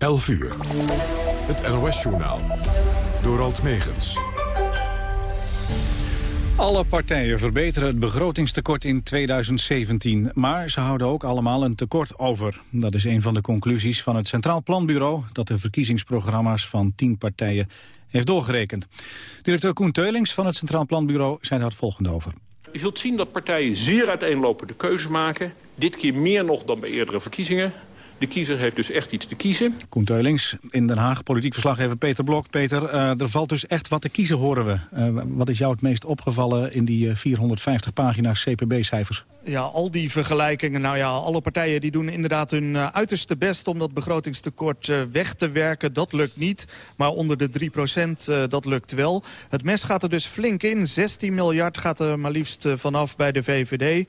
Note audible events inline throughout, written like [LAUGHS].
11 uur. Het NOS-journaal. Door Alt Megens. Alle partijen verbeteren het begrotingstekort in 2017. Maar ze houden ook allemaal een tekort over. Dat is een van de conclusies van het Centraal Planbureau... dat de verkiezingsprogramma's van tien partijen heeft doorgerekend. Directeur Koen Teulings van het Centraal Planbureau zei daar het volgende over. Je zult zien dat partijen zeer uiteenlopende keuzes maken. Dit keer meer nog dan bij eerdere verkiezingen. De kiezer heeft dus echt iets te kiezen. Koen Teulings, in Den Haag, politiek verslaggever Peter Blok. Peter, uh, er valt dus echt wat te kiezen, horen we. Uh, wat is jou het meest opgevallen in die uh, 450 pagina's CPB-cijfers? Ja, al die vergelijkingen. Nou ja, alle partijen die doen inderdaad hun uiterste best... om dat begrotingstekort weg te werken. Dat lukt niet. Maar onder de 3% dat lukt wel. Het mes gaat er dus flink in. 16 miljard gaat er maar liefst vanaf bij de VVD.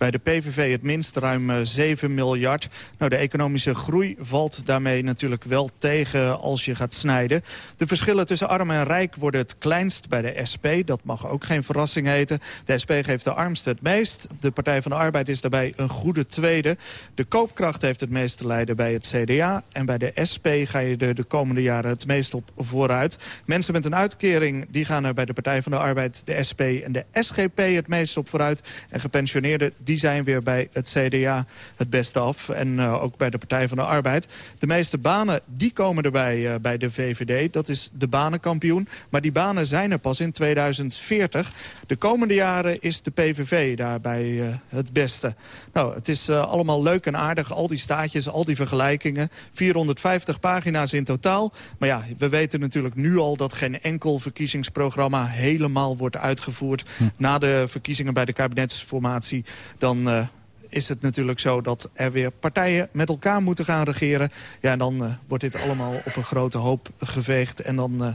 Bij de PVV het minst, ruim 7 eh, miljard. Nou, de economische groei valt daarmee natuurlijk wel tegen als je gaat snijden. De verschillen tussen arm en rijk worden het kleinst bij de SP. Dat mag ook geen verrassing heten. De SP geeft de armste het meest. De Partij van de Arbeid is daarbij een goede tweede. De koopkracht heeft het meest te lijden bij het CDA. En bij de SP ga je er de komende jaren het meest op vooruit. Mensen met een uitkering die gaan er bij de Partij van de Arbeid, de SP en de SGP het meest op vooruit. En gepensioneerden zijn weer bij het CDA het beste af. En uh, ook bij de Partij van de Arbeid. De meeste banen die komen erbij uh, bij de VVD. Dat is de banenkampioen. Maar die banen zijn er pas in 2040. De komende jaren is de PVV daarbij uh, het beste. Nou, het is allemaal leuk en aardig. Al die staatjes, al die vergelijkingen. 450 pagina's in totaal. Maar ja, we weten natuurlijk nu al dat geen enkel verkiezingsprogramma helemaal wordt uitgevoerd. Hm. Na de verkiezingen bij de kabinetsformatie dan uh, is het natuurlijk zo dat er weer partijen met elkaar moeten gaan regeren. Ja, en dan uh, wordt dit allemaal op een grote hoop geveegd. En dan uh,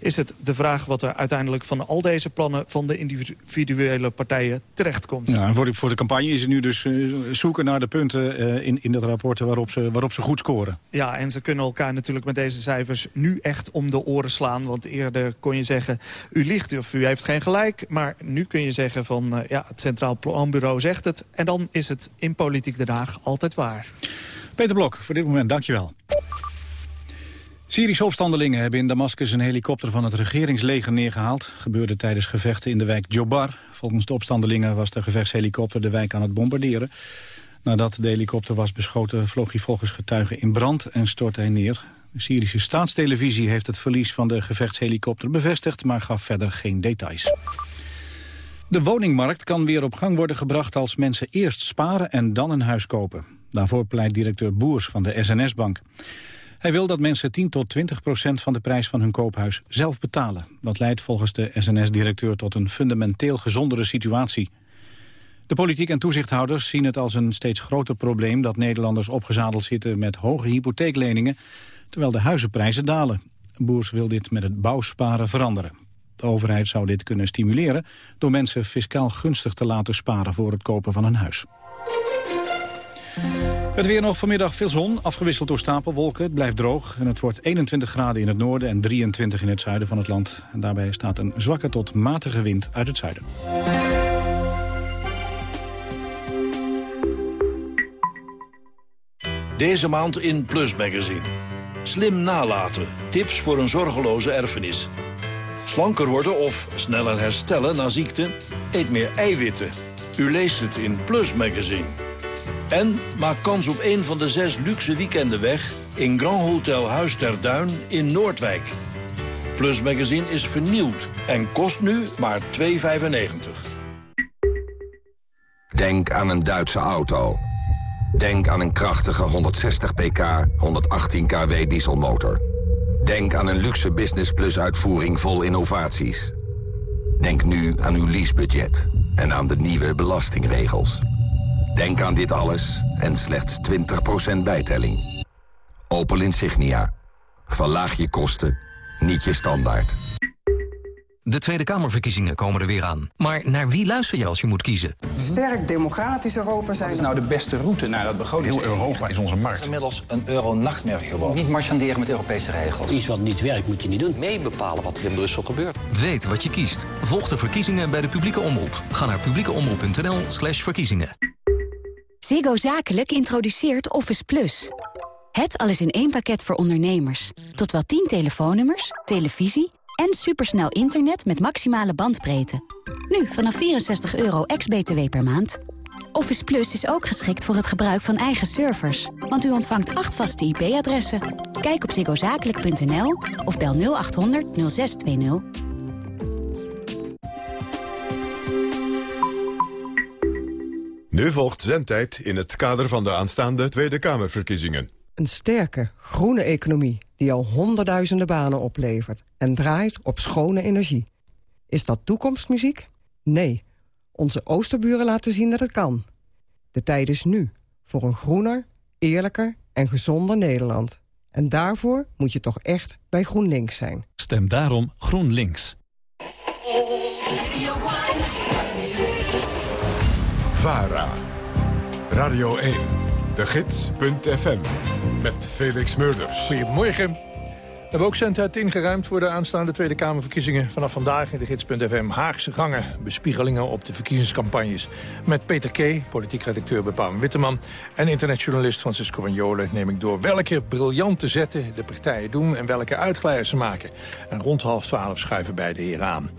is het de vraag wat er uiteindelijk van al deze plannen... van de individuele partijen terechtkomt. Ja, voor de, voor de campagne is het nu dus uh, zoeken naar de punten in, in dat rapport... Waarop ze, waarop ze goed scoren. Ja, en ze kunnen elkaar natuurlijk met deze cijfers nu echt om de oren slaan. Want eerder kon je zeggen, u liegt of u heeft geen gelijk. Maar nu kun je zeggen van, ja, het Centraal Planbureau zegt het. En dan is het in Politiek Den Haag altijd waar. Peter Blok, voor dit moment dankjewel. Syrische opstandelingen hebben in Damascus een helikopter van het regeringsleger neergehaald. Gebeurde tijdens gevechten in de wijk Jobar. Volgens de opstandelingen was de gevechtshelikopter de wijk aan het bombarderen. Nadat de helikopter was beschoten vloog hij volgens getuigen in brand en stortte hij neer. De Syrische staatstelevisie heeft het verlies van de gevechtshelikopter bevestigd, maar gaf verder geen details. De woningmarkt kan weer op gang worden gebracht als mensen eerst sparen en dan een huis kopen. Daarvoor pleit directeur Boers van de SNS-bank. Hij wil dat mensen 10 tot 20 procent van de prijs van hun koophuis zelf betalen. Dat leidt volgens de SNS-directeur tot een fundamenteel gezondere situatie. De politiek en toezichthouders zien het als een steeds groter probleem... dat Nederlanders opgezadeld zitten met hoge hypotheekleningen... terwijl de huizenprijzen dalen. Boers wil dit met het bouwsparen veranderen. De overheid zou dit kunnen stimuleren door mensen fiscaal gunstig te laten sparen voor het kopen van een huis. Het weer nog vanmiddag veel zon, afgewisseld door stapelwolken. Het blijft droog en het wordt 21 graden in het noorden en 23 in het zuiden van het land. En daarbij staat een zwakke tot matige wind uit het zuiden. Deze maand in Plus Magazine. Slim nalaten. Tips voor een zorgeloze erfenis. Slanker worden of sneller herstellen na ziekte? Eet meer eiwitten. U leest het in Plus Magazine. En maak kans op een van de zes luxe weekenden weg... in Grand Hotel Huis ter Duin in Noordwijk. Plus Magazine is vernieuwd en kost nu maar 2,95. Denk aan een Duitse auto. Denk aan een krachtige 160 pk, 118 kW dieselmotor. Denk aan een luxe Business Plus uitvoering vol innovaties. Denk nu aan uw leasebudget en aan de nieuwe belastingregels. Denk aan dit alles en slechts 20% bijtelling. Opel Insignia. Verlaag je kosten, niet je standaard. De Tweede Kamerverkiezingen komen er weer aan. Maar naar wie luister je als je moet kiezen? Sterk democratisch Europa zijn... Wat is nou de beste route naar dat begroting? Heel Europa is onze markt. Het is inmiddels een euro-nachtmerrie geworden. Niet marchanderen met Europese regels. Iets wat niet werkt moet je niet doen. Mee bepalen wat er in Brussel gebeurt. Weet wat je kiest. Volg de verkiezingen bij de publieke omroep. Ga naar publiekeomroep.nl slash verkiezingen. Ziggo Zakelijk introduceert Office Plus... Het alles in één pakket voor ondernemers. Tot wel 10 telefoonnummers, televisie en supersnel internet met maximale bandbreedte. Nu vanaf 64 euro ex-BTW per maand. Office Plus is ook geschikt voor het gebruik van eigen servers. Want u ontvangt acht vaste IP-adressen. Kijk op zigozakelijk.nl of bel 0800 0620. Nu volgt zendtijd in het kader van de aanstaande Tweede Kamerverkiezingen. Een sterke, groene economie die al honderdduizenden banen oplevert... en draait op schone energie. Is dat toekomstmuziek? Nee. Onze oosterburen laten zien dat het kan. De tijd is nu voor een groener, eerlijker en gezonder Nederland. En daarvoor moet je toch echt bij GroenLinks zijn. Stem daarom GroenLinks. VARA. Radio 1. De Gids.fm. Met Felix Murders. Goedemorgen. We hebben ook zendtijd ingeruimd voor de aanstaande Tweede Kamerverkiezingen. Vanaf vandaag in de gids.fm Haagse gangen. Bespiegelingen op de verkiezingscampagnes. Met Peter K., politiek redacteur bij Paul Witteman. En internetjournalist Francisco van Jolen neem ik door welke briljante zetten de partijen doen... en welke uitglijders ze maken. En rond half twaalf schuiven beide heren aan.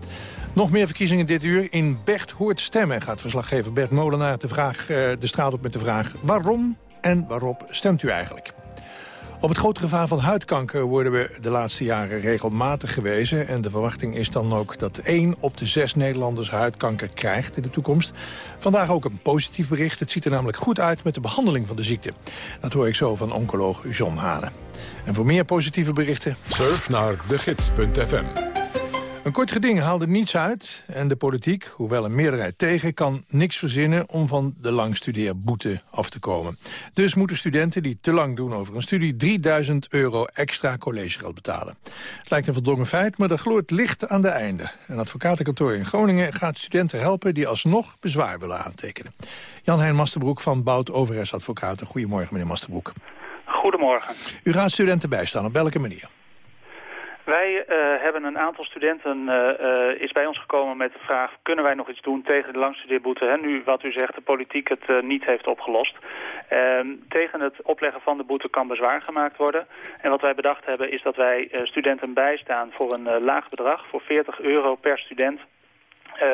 Nog meer verkiezingen dit uur. In Bert hoort stemmen gaat verslaggever Bert Molenaar de, vraag, eh, de straat op met de vraag... waarom en waarop stemt u eigenlijk? Op het grote gevaar van huidkanker worden we de laatste jaren regelmatig gewezen. En de verwachting is dan ook dat één op de zes Nederlanders huidkanker krijgt in de toekomst. Vandaag ook een positief bericht. Het ziet er namelijk goed uit met de behandeling van de ziekte. Dat hoor ik zo van oncoloog John Hane. En voor meer positieve berichten... Surf naar degids.fm. Een kort geding haalde niets uit en de politiek, hoewel een meerderheid tegen... kan niks verzinnen om van de langstudeerboete af te komen. Dus moeten studenten die te lang doen over een studie... 3000 euro extra collegegeld betalen. Het lijkt een voldongen feit, maar er gloort licht aan de einde. Een advocatenkantoor in Groningen gaat studenten helpen... die alsnog bezwaar willen aantekenen. Jan-Hein Masterbroek van Bout Overes Advocaten. Goedemorgen, meneer Masterbroek. Goedemorgen. U gaat studenten bijstaan, op welke manier? Wij uh, hebben een aantal studenten uh, is bij ons gekomen met de vraag... kunnen wij nog iets doen tegen de langstudeerboete? Hè? Nu, wat u zegt, de politiek het niet heeft opgelost. Ehm, tegen het opleggen van de boete kan bezwaar gemaakt worden. En wat wij bedacht hebben is dat wij studenten bijstaan voor een laag bedrag... voor 40 euro per student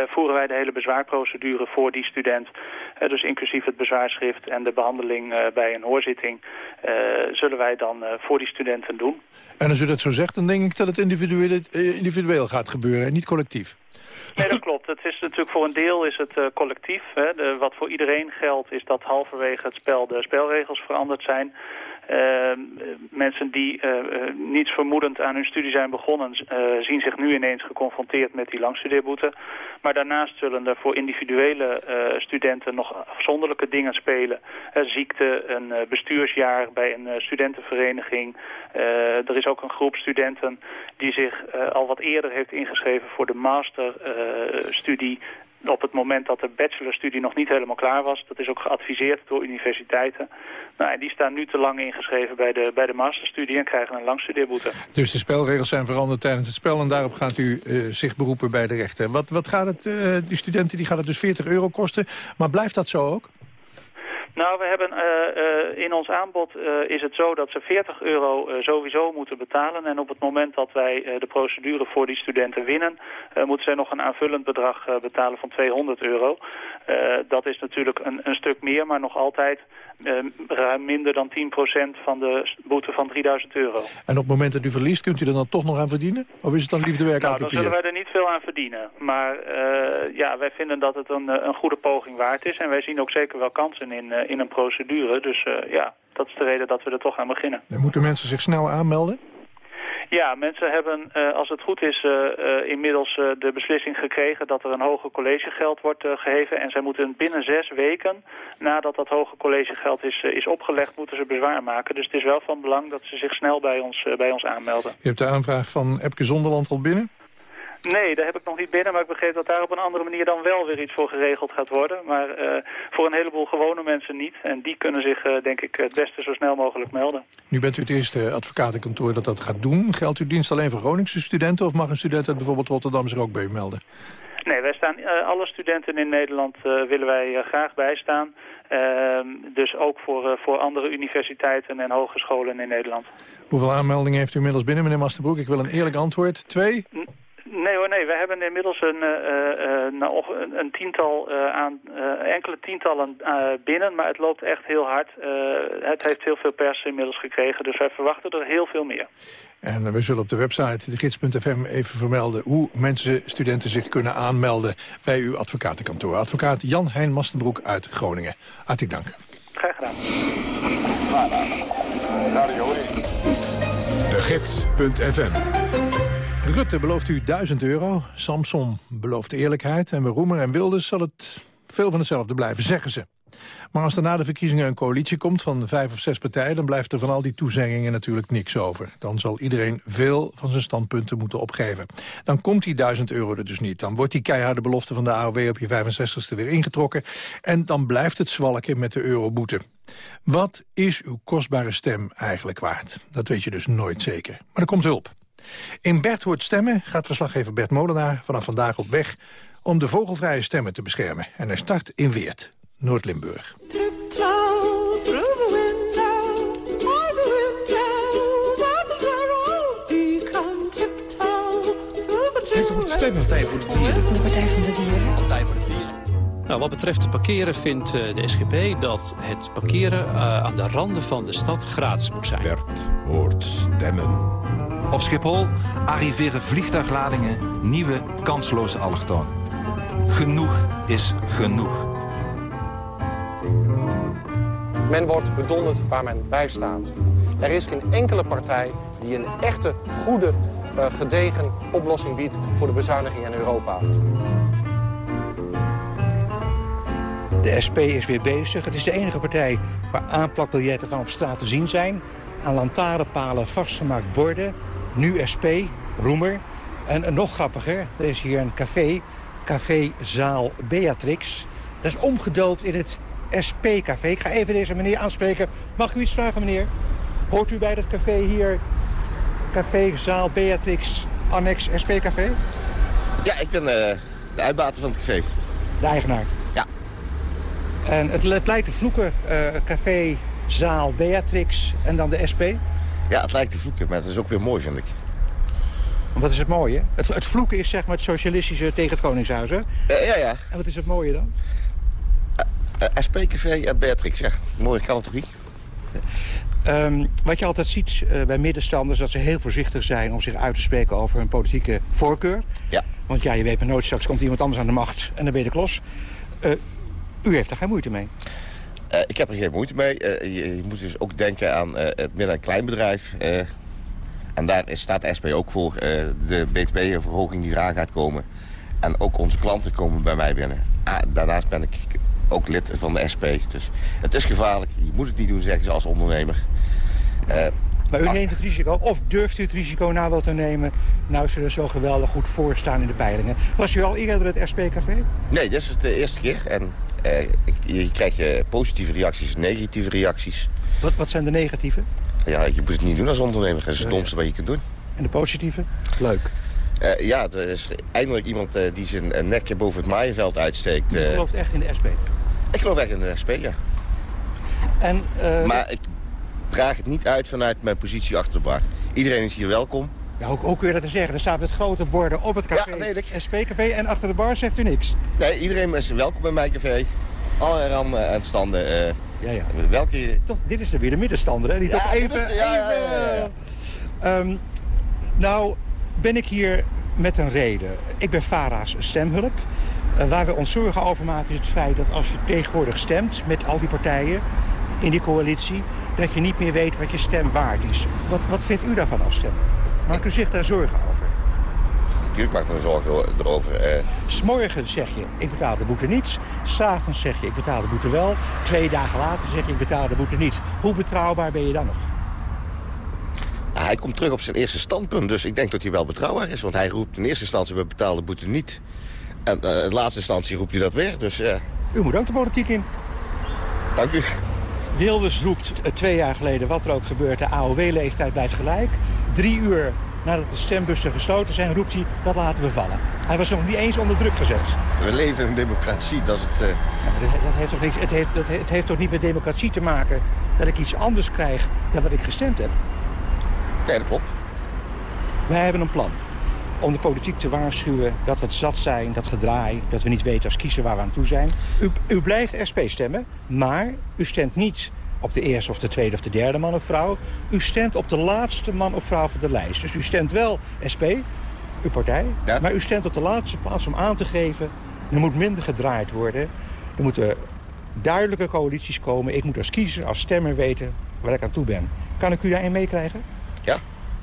voeren wij de hele bezwaarprocedure voor die student. Uh, dus inclusief het bezwaarschrift en de behandeling uh, bij een hoorzitting... zullen wij dan voor die studenten doen. En als u dat zo zegt, dan denk ik dat het individueel, individueel gaat gebeuren en niet collectief. Nee, dat klopt. Het is natuurlijk voor een deel is het uh, collectief. Hè. De, wat voor iedereen geldt is dat halverwege het spel de spelregels veranderd zijn. Uh, mensen die uh, niets vermoedend aan hun studie zijn begonnen... zien zich nu ineens geconfronteerd met die langstudeerboete. Maar daarnaast zullen er voor individuele studenten nog afzonderlijke dingen spelen. ziekte, een bestuursjaar bij een studentenvereniging. er is ook een groep studenten die zich al wat eerder heeft ingeschreven voor de masterstudie op het moment dat de bachelorstudie nog niet helemaal klaar was. Dat is ook geadviseerd door universiteiten. Nou, en die staan nu te lang ingeschreven bij de, bij de masterstudie en krijgen een langstudeerboete. Dus de spelregels zijn veranderd tijdens het spel en daarop gaat u uh, zich beroepen bij de rechter. Wat, wat gaat het, uh, die studenten die gaat het dus 40 euro kosten, maar blijft dat zo ook? Nou, we hebben uh, uh, in ons aanbod uh, is het zo dat ze 40 euro sowieso moeten betalen. En op het moment dat wij de procedure voor die studenten winnen... moeten zij nog een aanvullend bedrag betalen van 200 euro. dat is natuurlijk een, een, stuk meer, maar nog altijd ruim minder dan 10% van de boete van 3000 euro. En op het moment dat u verliest, kunt u er dan toch nog aan verdienen? Of is het dan liefdewerk nou, aan papier? dan zullen wij er niet veel aan verdienen. Maar ja, wij vinden dat het een, een goede poging waard is. En wij zien ook zeker wel kansen in in een procedure. Dus uh, ja, dat is de reden dat we er toch aan beginnen. En moeten mensen zich snel aanmelden? Ja, mensen hebben, uh, als het goed is, inmiddels de beslissing gekregen dat er een hoger collegegeld wordt geheven. En zij moeten binnen zes weken, nadat dat hoge collegegeld is, is opgelegd, moeten ze bezwaar maken. Dus het is wel van belang dat ze zich snel bij ons, bij ons aanmelden. Je hebt de aanvraag van Epke Zonderland al binnen? Nee, daar heb ik nog niet binnen, maar ik begreep dat daar op een andere manier dan wel weer iets voor geregeld gaat worden. Maar uh, voor een heleboel gewone mensen niet. En die kunnen zich, uh, denk ik, het beste zo snel mogelijk melden. Nu bent u het eerste advocatenkantoor dat dat gaat doen. Geldt uw dienst alleen voor Groningse studenten of mag een student uit bijvoorbeeld Rotterdam zich ook bij u melden? Nee, wij staan alle studenten in Nederland willen wij graag bijstaan. Ehm, dus ook voor, voor andere universiteiten en hogescholen in Nederland. Hoeveel aanmeldingen heeft u inmiddels binnen, meneer Masterbroek? Ik wil een eerlijk antwoord. Twee? Nee hoor, nee. We hebben inmiddels een, uh, uh, een tiental aan, enkele tientallen binnen, maar het loopt echt heel hard. het heeft heel veel pers inmiddels gekregen, dus wij verwachten er heel veel meer. En we zullen op de website de gids.fm even vermelden... hoe mensen, studenten zich kunnen aanmelden bij uw advocatenkantoor. Advocaat Jan-Hein Mastenbroek uit Groningen. Hartelijk dank. Graag gedaan. De Gids.fm Rutte belooft u 1000 euro. Samson belooft eerlijkheid. En Roemer en Wilders zal het veel van hetzelfde blijven, zeggen ze. Maar als er na de verkiezingen een coalitie komt van vijf of zes partijen... dan blijft er van al die toezeggingen natuurlijk niks over. Dan zal iedereen veel van zijn standpunten moeten opgeven. Dan komt die 1000 euro er dus niet. Dan wordt die keiharde belofte van de AOW op je 65ste weer ingetrokken. En dan blijft het zwalken met de euroboete. Wat is uw kostbare stem eigenlijk waard? Dat weet je dus nooit zeker. Maar er komt hulp. In Bert hoort stemmen gaat verslaggever Bert Molenaar vanaf vandaag op weg... om de vogelvrije stemmen te beschermen. En hij start in Weert, Noord-Limburg. Heeft u stemmen? Partij voor de Dieren. De Partij van de Dieren. Partij voor de Dieren. Nou, wat betreft het parkeren vindt eh, de SGP dat het parkeren uh, aan de randen van de stad gratis moet zijn. Bert hoort stemmen. Op Schiphol arriveren vliegtuigladingen nieuwe kansloze allochtonen. Genoeg is genoeg. Men wordt bedonderd waar men bij staat. Er is geen enkele partij die een echte, goede, uh, gedegen oplossing biedt voor de bezuiniging in Europa. De SP is weer bezig. Het is de enige partij waar aanplakbiljetten van op straat te zien zijn. Aan lantaarnpalen vastgemaakt borden nu SP, Roemer. En nog grappiger, er is hier een café, Café Zaal Beatrix. Dat is omgedoopt in het SP-café. Ik ga even deze meneer aanspreken. Mag u iets vragen, meneer? Hoort u bij dat café hier, Café Zaal Beatrix, annex SP-café? Ja, ik ben uh, de uitbater van het café. De eigenaar? Ja. En het, het lijkt te vloeken, uh, Café Zaal Beatrix en dan de SP? Ja, het lijkt te vloeken, maar het is ook weer mooi, vind ik. Wat is het mooie? Het, het vloeken is zeg maar het socialistische tegen het Koningshuis, hè? Uh, ja, ja. En wat is het mooie dan? Uh, uh, SP-café en Beatrix, ja. Mooi kan het toch niet? Um, wat je altijd ziet uh, bij middenstanders... dat ze heel voorzichtig zijn om zich uit te spreken over hun politieke voorkeur. Ja. Want ja, je weet maar nooit, straks komt iemand anders aan de macht... en dan ben je de klos. Uh, u heeft daar geen moeite mee? Uh, ik heb er geen moeite mee. Je, je, moet dus ook denken aan het midden- en kleinbedrijf. en daar is, staat de SP ook voor. de btw-verhoging die eraan gaat komen. En ook onze klanten komen bij mij binnen. Ah, daarnaast ben ik ook lid van de SP. Dus het is gevaarlijk. Je moet het niet doen, zeggen ze als ondernemer. Maar u neemt het risico, of durft u het risico nou wel te nemen... nou ze er zo geweldig goed voor staan in de peilingen. Was u al eerder het SP-café? Nee, dit is de eerste keer. En je krijgt je positieve reacties en negatieve reacties. Wat, wat zijn de negatieve? Ja, je moet het niet doen als ondernemer. Dat is het domste wat je kunt doen. En de positieve? Leuk. Uh, ja, er is eindelijk iemand uh, die zijn nek boven het maaienveld uitsteekt. U gelooft echt in de SP? Ik geloof echt in de SP, ja. En, uh, maar ik draag het niet uit vanuit mijn positie achter de bar. Iedereen is hier welkom. Ja, hoe, hoe kun je dat zeggen? Er staat met grote borden op het café. Ja, weet ik. SP-café en achter de bar zegt u niks? Nee, iedereen is welkom in mijn café. Alle randen en standen. Uh, ja, ja. Welke... Toch, dit is er weer de middenstander, hè? Die ja, toch even... De, ja, even... Ja, ja, um, nou, ben ik hier met een reden. Ik ben Fara's stemhulp. Uh, waar we ons zorgen over maken is het feit dat als je tegenwoordig stemt... met al die partijen in die coalitie... dat je niet meer weet wat je stem waard is. Wat, wat vindt u daarvan als stem? Maakt u zich daar zorgen over? Natuurlijk maak ik me zorgen erover. Uh... S'morgens zeg je, ik betaal de boete niet. S'avonds zeg je, ik betaal de boete wel. Twee dagen later zeg je, ik betaal de boete niet. Hoe betrouwbaar ben je dan nog? Nou, hij komt terug op zijn eerste standpunt, dus ik denk dat hij wel betrouwbaar is. Want hij roept in eerste instantie, we betalen de boete niet. En uh, in laatste instantie roept hij dat weer, dus. U moet ook de politiek in. Dank u. Wilders roept twee jaar geleden, wat er ook gebeurt, de AOW-leeftijd blijft gelijk. Drie uur nadat de stembussen gesloten zijn, roept hij, dat laten we vallen. Hij was nog niet eens onder druk gezet. We leven in een democratie, dat is het... Uh... Ja, dat, dat, heeft toch niks, het, heeft, dat, het heeft toch niet met democratie te maken dat ik iets anders krijg dan wat ik gestemd heb? Nee, dat klopt. Wij hebben een plan om de politiek te waarschuwen dat we het zat zijn, dat gedraai... dat we niet weten als kiezer waar we aan toe zijn. U, u blijft SP stemmen, maar u stemt niet op de eerste of de tweede of de derde man of vrouw. U stemt op de laatste man of vrouw van de lijst. Dus u stemt wel SP, uw partij, maar u stemt op de laatste plaats om aan te geven... er moet minder gedraaid worden. Er moeten duidelijke coalities komen. Ik moet als kiezer, als stemmer weten waar ik aan toe ben. Kan ik u daarin meekrijgen? Ja.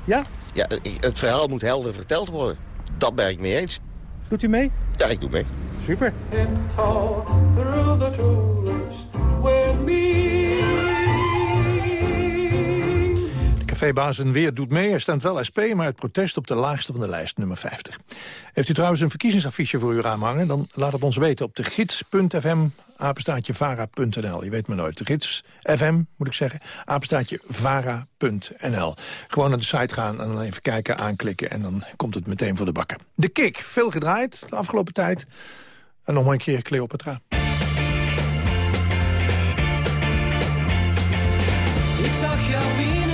Ja? Ja, het verhaal moet helder verteld worden. Dat ben ik mee eens. Doet u mee? Ja, ik doe mee. Super. En weer doet mee. Hij stemt wel SP, maar het protest op de laagste van de lijst, nummer 50. Heeft u trouwens een verkiezingsaffiche voor uw raam hangen... dan laat het ons weten op de gids.fm, apenstaatje vara.nl. Je weet maar nooit. De gids, FM moet ik zeggen, apenstaatje vara.nl. Gewoon naar de site gaan en dan even kijken, aanklikken... en dan komt het meteen voor de bakken. De kick, veel gedraaid de afgelopen tijd. En nog maar een keer Cleopatra. Ik zag jou in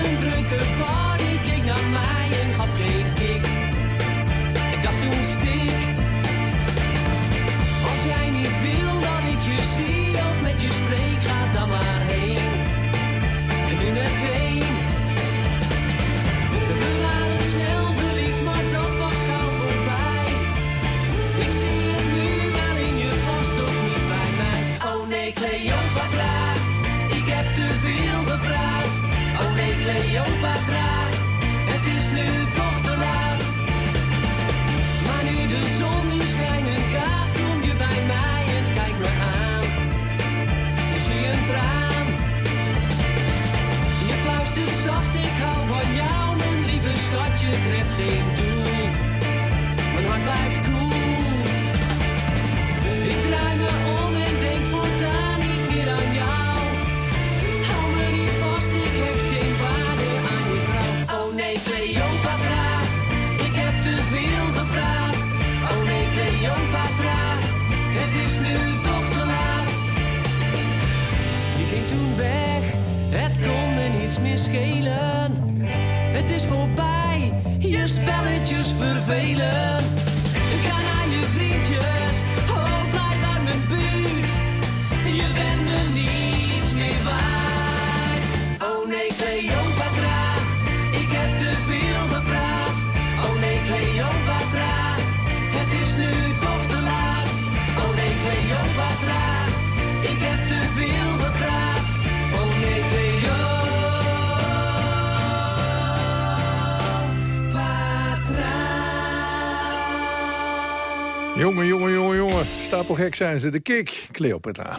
zijn ze. De kick, Cleopatra.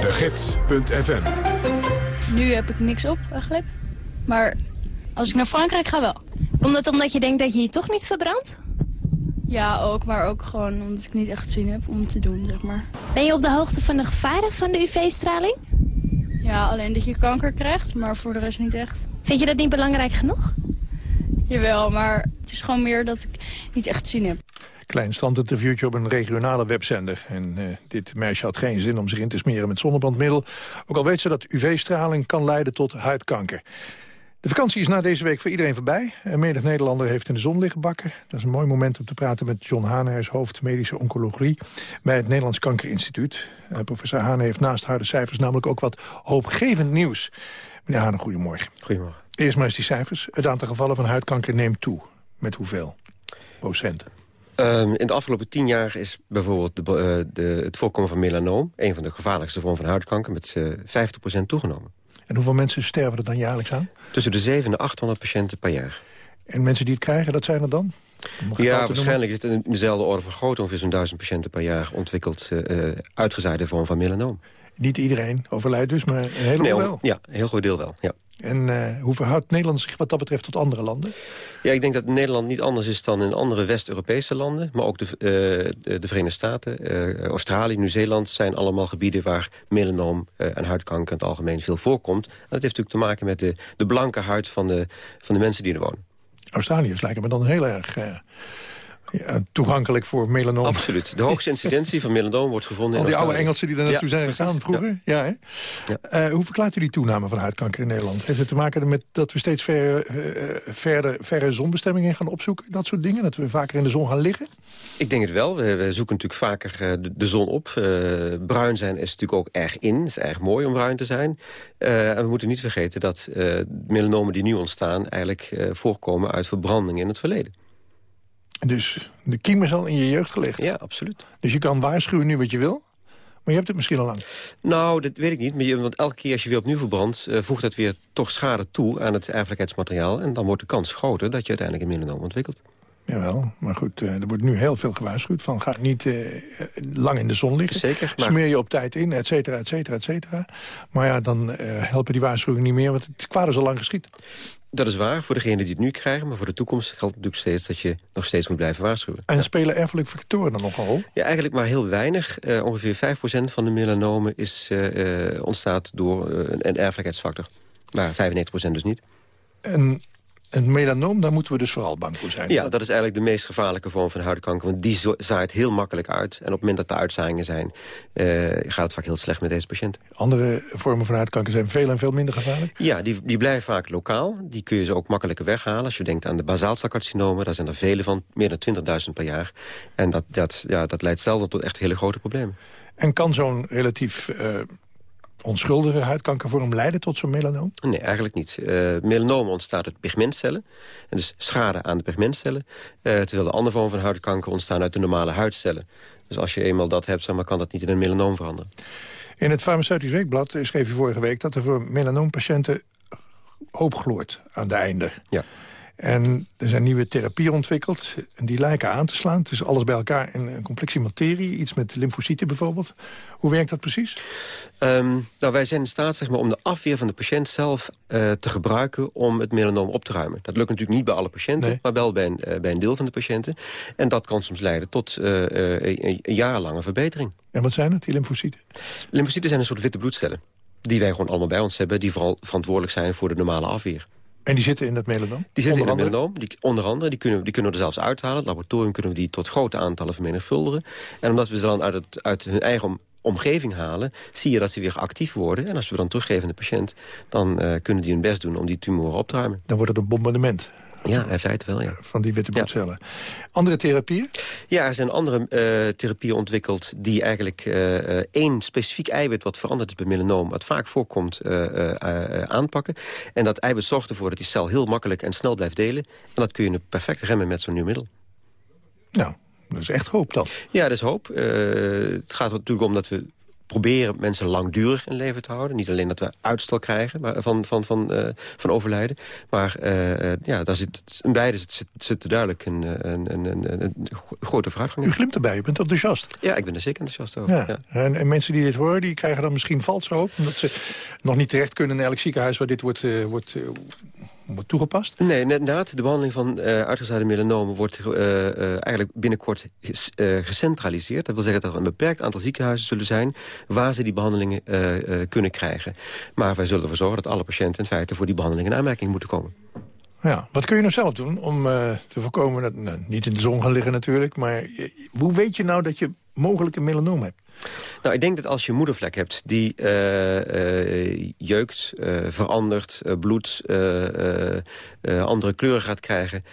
De Gids.fm Nu heb ik niks op eigenlijk. Maar als ik naar Frankrijk ga wel. Komt dat omdat je denkt dat je je toch niet verbrandt? Ja, ook. Maar ook gewoon omdat ik niet echt zin heb om het te doen, zeg maar. Ben je op de hoogte van de gevaren van de UV-straling? Ja, alleen dat je kanker krijgt, maar voor de rest niet echt. Vind je dat niet belangrijk genoeg? Jawel, maar het is gewoon meer dat ik niet echt zin heb. Klein standinterviewtje op een regionale webzender. En eh, dit meisje had geen zin om zich in te smeren met zonnebrandmiddel. Ook al weet ze dat UV-straling kan leiden tot huidkanker. De vakantie is na deze week voor iedereen voorbij. En menig Nederlander heeft in de zon liggen bakken. Dat is een mooi moment om te praten met John Hane. Hij is hoofd medische oncologie bij het Nederlands Kankerinstituut. Uh, professor Hane heeft naast harde cijfers namelijk ook wat hoopgevend nieuws. Meneer Hane, goedemorgen. Goedemorgen. Eerst maar eens die cijfers. Het aantal gevallen van huidkanker neemt toe. Met hoeveel procent? Um, in de afgelopen tien jaar is bijvoorbeeld de, uh, de, het voorkomen van melanoom... een van de gevaarlijkste vormen van huidkanker... met uh, 50% toegenomen. En hoeveel mensen sterven er dan jaarlijks aan? Tussen de 7 en 800 patiënten per jaar. En mensen die het krijgen, dat zijn er dan? Ja, waarschijnlijk is het in dezelfde orde van grootte... ongeveer zo'n duizend patiënten per jaar ontwikkeld... Uh, uitgezaaide vorm van melanoom. Niet iedereen overlijdt dus, maar een heleboel nee, wel? Ja, een heel groot deel wel, ja. En uh, hoe verhoudt Nederland zich wat dat betreft tot andere landen? Ja, ik denk dat Nederland niet anders is dan in andere West-Europese landen. Maar ook de, uh, de Verenigde Staten, uh, Australië, Nieuw-Zeeland... zijn allemaal gebieden waar melanoom en huidkanker in het algemeen veel voorkomt. En dat heeft natuurlijk te maken met de, de blanke huid van de, van de mensen die er wonen. Australiërs lijken me dan heel erg ja, toegankelijk voor melanoom. Absoluut. De hoogste [LAUGHS] incidentie van melanoom wordt gevonden Al in die oude Engelsen die daar naartoe zijn gegaan vroeger. Ja. hè? Ja. Uh, hoe verklaart u die toename van huidkanker in Nederland? Heeft het te maken met dat we steeds ver, uh, verder, verre zonbestemmingen gaan opzoeken? Dat soort dingen? Dat we vaker in de zon gaan liggen? Ik denk het wel. We, we zoeken natuurlijk vaker uh, de, de, zon op. bruin zijn is natuurlijk ook erg in. Het is erg mooi om bruin te zijn. en we moeten niet vergeten dat melanomen die nu ontstaan... eigenlijk voorkomen uit verbrandingen in het verleden. Dus de kiem is al in je jeugd gelegd? Ja, absoluut. Dus je kan waarschuwen nu wat je wil? Maar je hebt het misschien al lang. Nou, dat weet ik niet. Maar je, want elke keer als je weer opnieuw verbrandt... Uh, voegt dat weer toch schade toe aan het erfelijkheidsmateriaal. En dan wordt de kans groter dat je uiteindelijk een melanoom ontwikkelt. Jawel, maar goed, uh, er wordt nu heel veel gewaarschuwd van... ga niet uh, lang in de zon liggen. Zeker. Maar... Smeer je op tijd in, et cetera, et cetera, et cetera. Maar ja, dan helpen die waarschuwingen niet meer... want het kwaad is al lang geschiet. Dat is waar, voor degenen die het nu krijgen. Maar voor de toekomst geldt natuurlijk steeds dat je nog steeds moet blijven waarschuwen. En ja. spelen erfelijke factoren dan nog een rol? Ja, eigenlijk maar heel weinig. Uh, ongeveer 5% van de melanomen is, uh, uh, ontstaat door een, een erfelijkheidsfactor. Maar 95% dus niet. En een melanoom, daar moeten we dus vooral bang voor zijn. Ja, dat is eigenlijk de meest gevaarlijke vorm van huidkanker. Want die zaait heel makkelijk uit. En op het moment dat er uitzaaiingen zijn... Uh, gaat het vaak heel slecht met deze patiënt. Andere vormen van huidkanker zijn veel en veel minder gevaarlijk? Ja, die, die blijven vaak lokaal. Die kun je ze ook makkelijker weghalen. Als je denkt aan de basaalcelcarcinomen... daar zijn er vele van, meer dan 20.000 per jaar. En dat, dat, ja, dat leidt zelden tot echt hele grote problemen. En kan zo'n relatief... Uh, onschuldige huidkankervorm leiden tot zo'n melanoom? Nee, eigenlijk niet. Uh, melanoom ontstaat uit pigmentcellen. En dus schade aan de pigmentcellen. Uh, terwijl de andere vorm van huidkanker ontstaan uit de normale huidcellen. Dus als je eenmaal dat hebt, dan kan dat niet in een melanoom veranderen. In het Farmaceutisch Weekblad schreef je vorige week... dat er voor melanoompatiënten hoop gloort aan de einde. Ja. En er zijn nieuwe therapieën ontwikkeld. En die lijken aan te slaan. Het is alles bij elkaar in een complexe materie. Iets met lymfocyten bijvoorbeeld. Hoe werkt dat precies? Um, nou, wij zijn in staat zeg maar, om de afweer van de patiënt zelf uh, te gebruiken... om het melanoom op te ruimen. Dat lukt natuurlijk niet bij alle patiënten, nee. maar wel bij een, uh, bij een deel van de patiënten. En dat kan soms leiden tot uh, een, een jarenlange verbetering. En wat zijn het, die lymfocyten? Lymfocyten zijn een soort witte bloedcellen. Die wij gewoon allemaal bij ons hebben. Die vooral verantwoordelijk zijn voor de normale afweer. En die zitten in dat melanoom? Die zitten onder in het melanoom. Die, onder andere, die kunnen, die kunnen we er zelfs uithalen. Het laboratorium kunnen we die tot grote aantallen vermenigvuldigen. En omdat we ze dan uit, het, uit hun eigen omgeving halen... zie je dat ze weer actief worden. En als we dan teruggeven aan de patiënt... dan uh, kunnen die hun best doen om die tumoren op te ruimen. Dan wordt het een bombardement. Ja, in feite wel, ja. Van die witte bloedcellen. Ja. Andere therapieën? Ja, er zijn andere uh, therapieën ontwikkeld... die eigenlijk uh, één specifiek eiwit wat veranderd is bij melanoom... wat vaak voorkomt, aanpakken. En dat eiwit zorgt ervoor dat die cel heel makkelijk en snel blijft delen. En dat kun je perfect remmen met zo'n nieuw middel. Nou, dat is echt hoop dan. Ja, dat is hoop. het gaat er natuurlijk om dat we proberen mensen langdurig in leven te houden. Niet alleen dat we uitstel krijgen maar van, van, van, uh, van overlijden. Maar uh, ja, daar zit, in beide zit, zit duidelijk een, een, een, een, grote vooruitgang. U glimt erbij, u bent enthousiast. Ja, ik ben er zeker enthousiast over. Ja. ja. En, en, mensen die dit horen, die krijgen dan misschien valse hoop... omdat ze nog niet terecht kunnen in elk ziekenhuis waar dit wordt, wordt wordt toegepast? Nee, inderdaad. De behandeling van uh, uitgezaaide melanomen wordt uh, uh, eigenlijk binnenkort ges, gecentraliseerd. Dat wil zeggen dat er een beperkt aantal ziekenhuizen zullen zijn... waar ze die behandelingen kunnen krijgen. Maar wij zullen ervoor zorgen dat alle patiënten in feite... voor die behandeling in aanmerking moeten komen. Ja, wat kun je nou zelf doen om te voorkomen... dat nou, niet in de zon gaan liggen natuurlijk... maar hoe weet je nou dat je mogelijk een melanoom hebt? Nou, ik denk dat als je moedervlek hebt die uh, uh, jeukt, uh, verandert, bloed, andere kleuren gaat krijgen...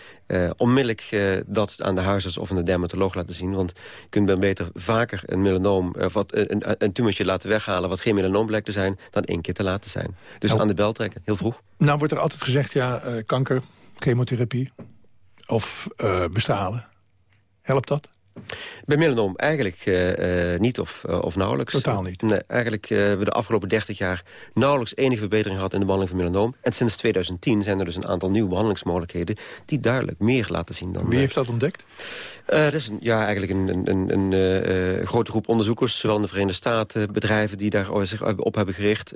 onmiddellijk dat aan de huisarts of aan de dermatoloog laten zien. Want je kunt dan beter vaker een melanoom, of wat, een, een tumortje laten weghalen... wat geen melanoom blijkt te zijn, dan één keer te laten zijn. Dus nou, aan de bel trekken, heel vroeg. Nou wordt er altijd gezegd, ja, kanker, chemotherapie of bestralen. Helpt dat? Bij melanoom eigenlijk uh, uh, niet of, uh, of nauwelijks. Totaal niet? Nee, eigenlijk hebben we de afgelopen 30 jaar nauwelijks enige verbetering gehad in de behandeling van melanoom. En sinds 2010 zijn er dus een aantal nieuwe behandelingsmogelijkheden die duidelijk meer laten zien dan... Wie heeft dat ontdekt? dat is een, ja, eigenlijk een, een, een, een grote groep onderzoekers, zowel in de Verenigde Staten, bedrijven die daar zich op hebben gericht.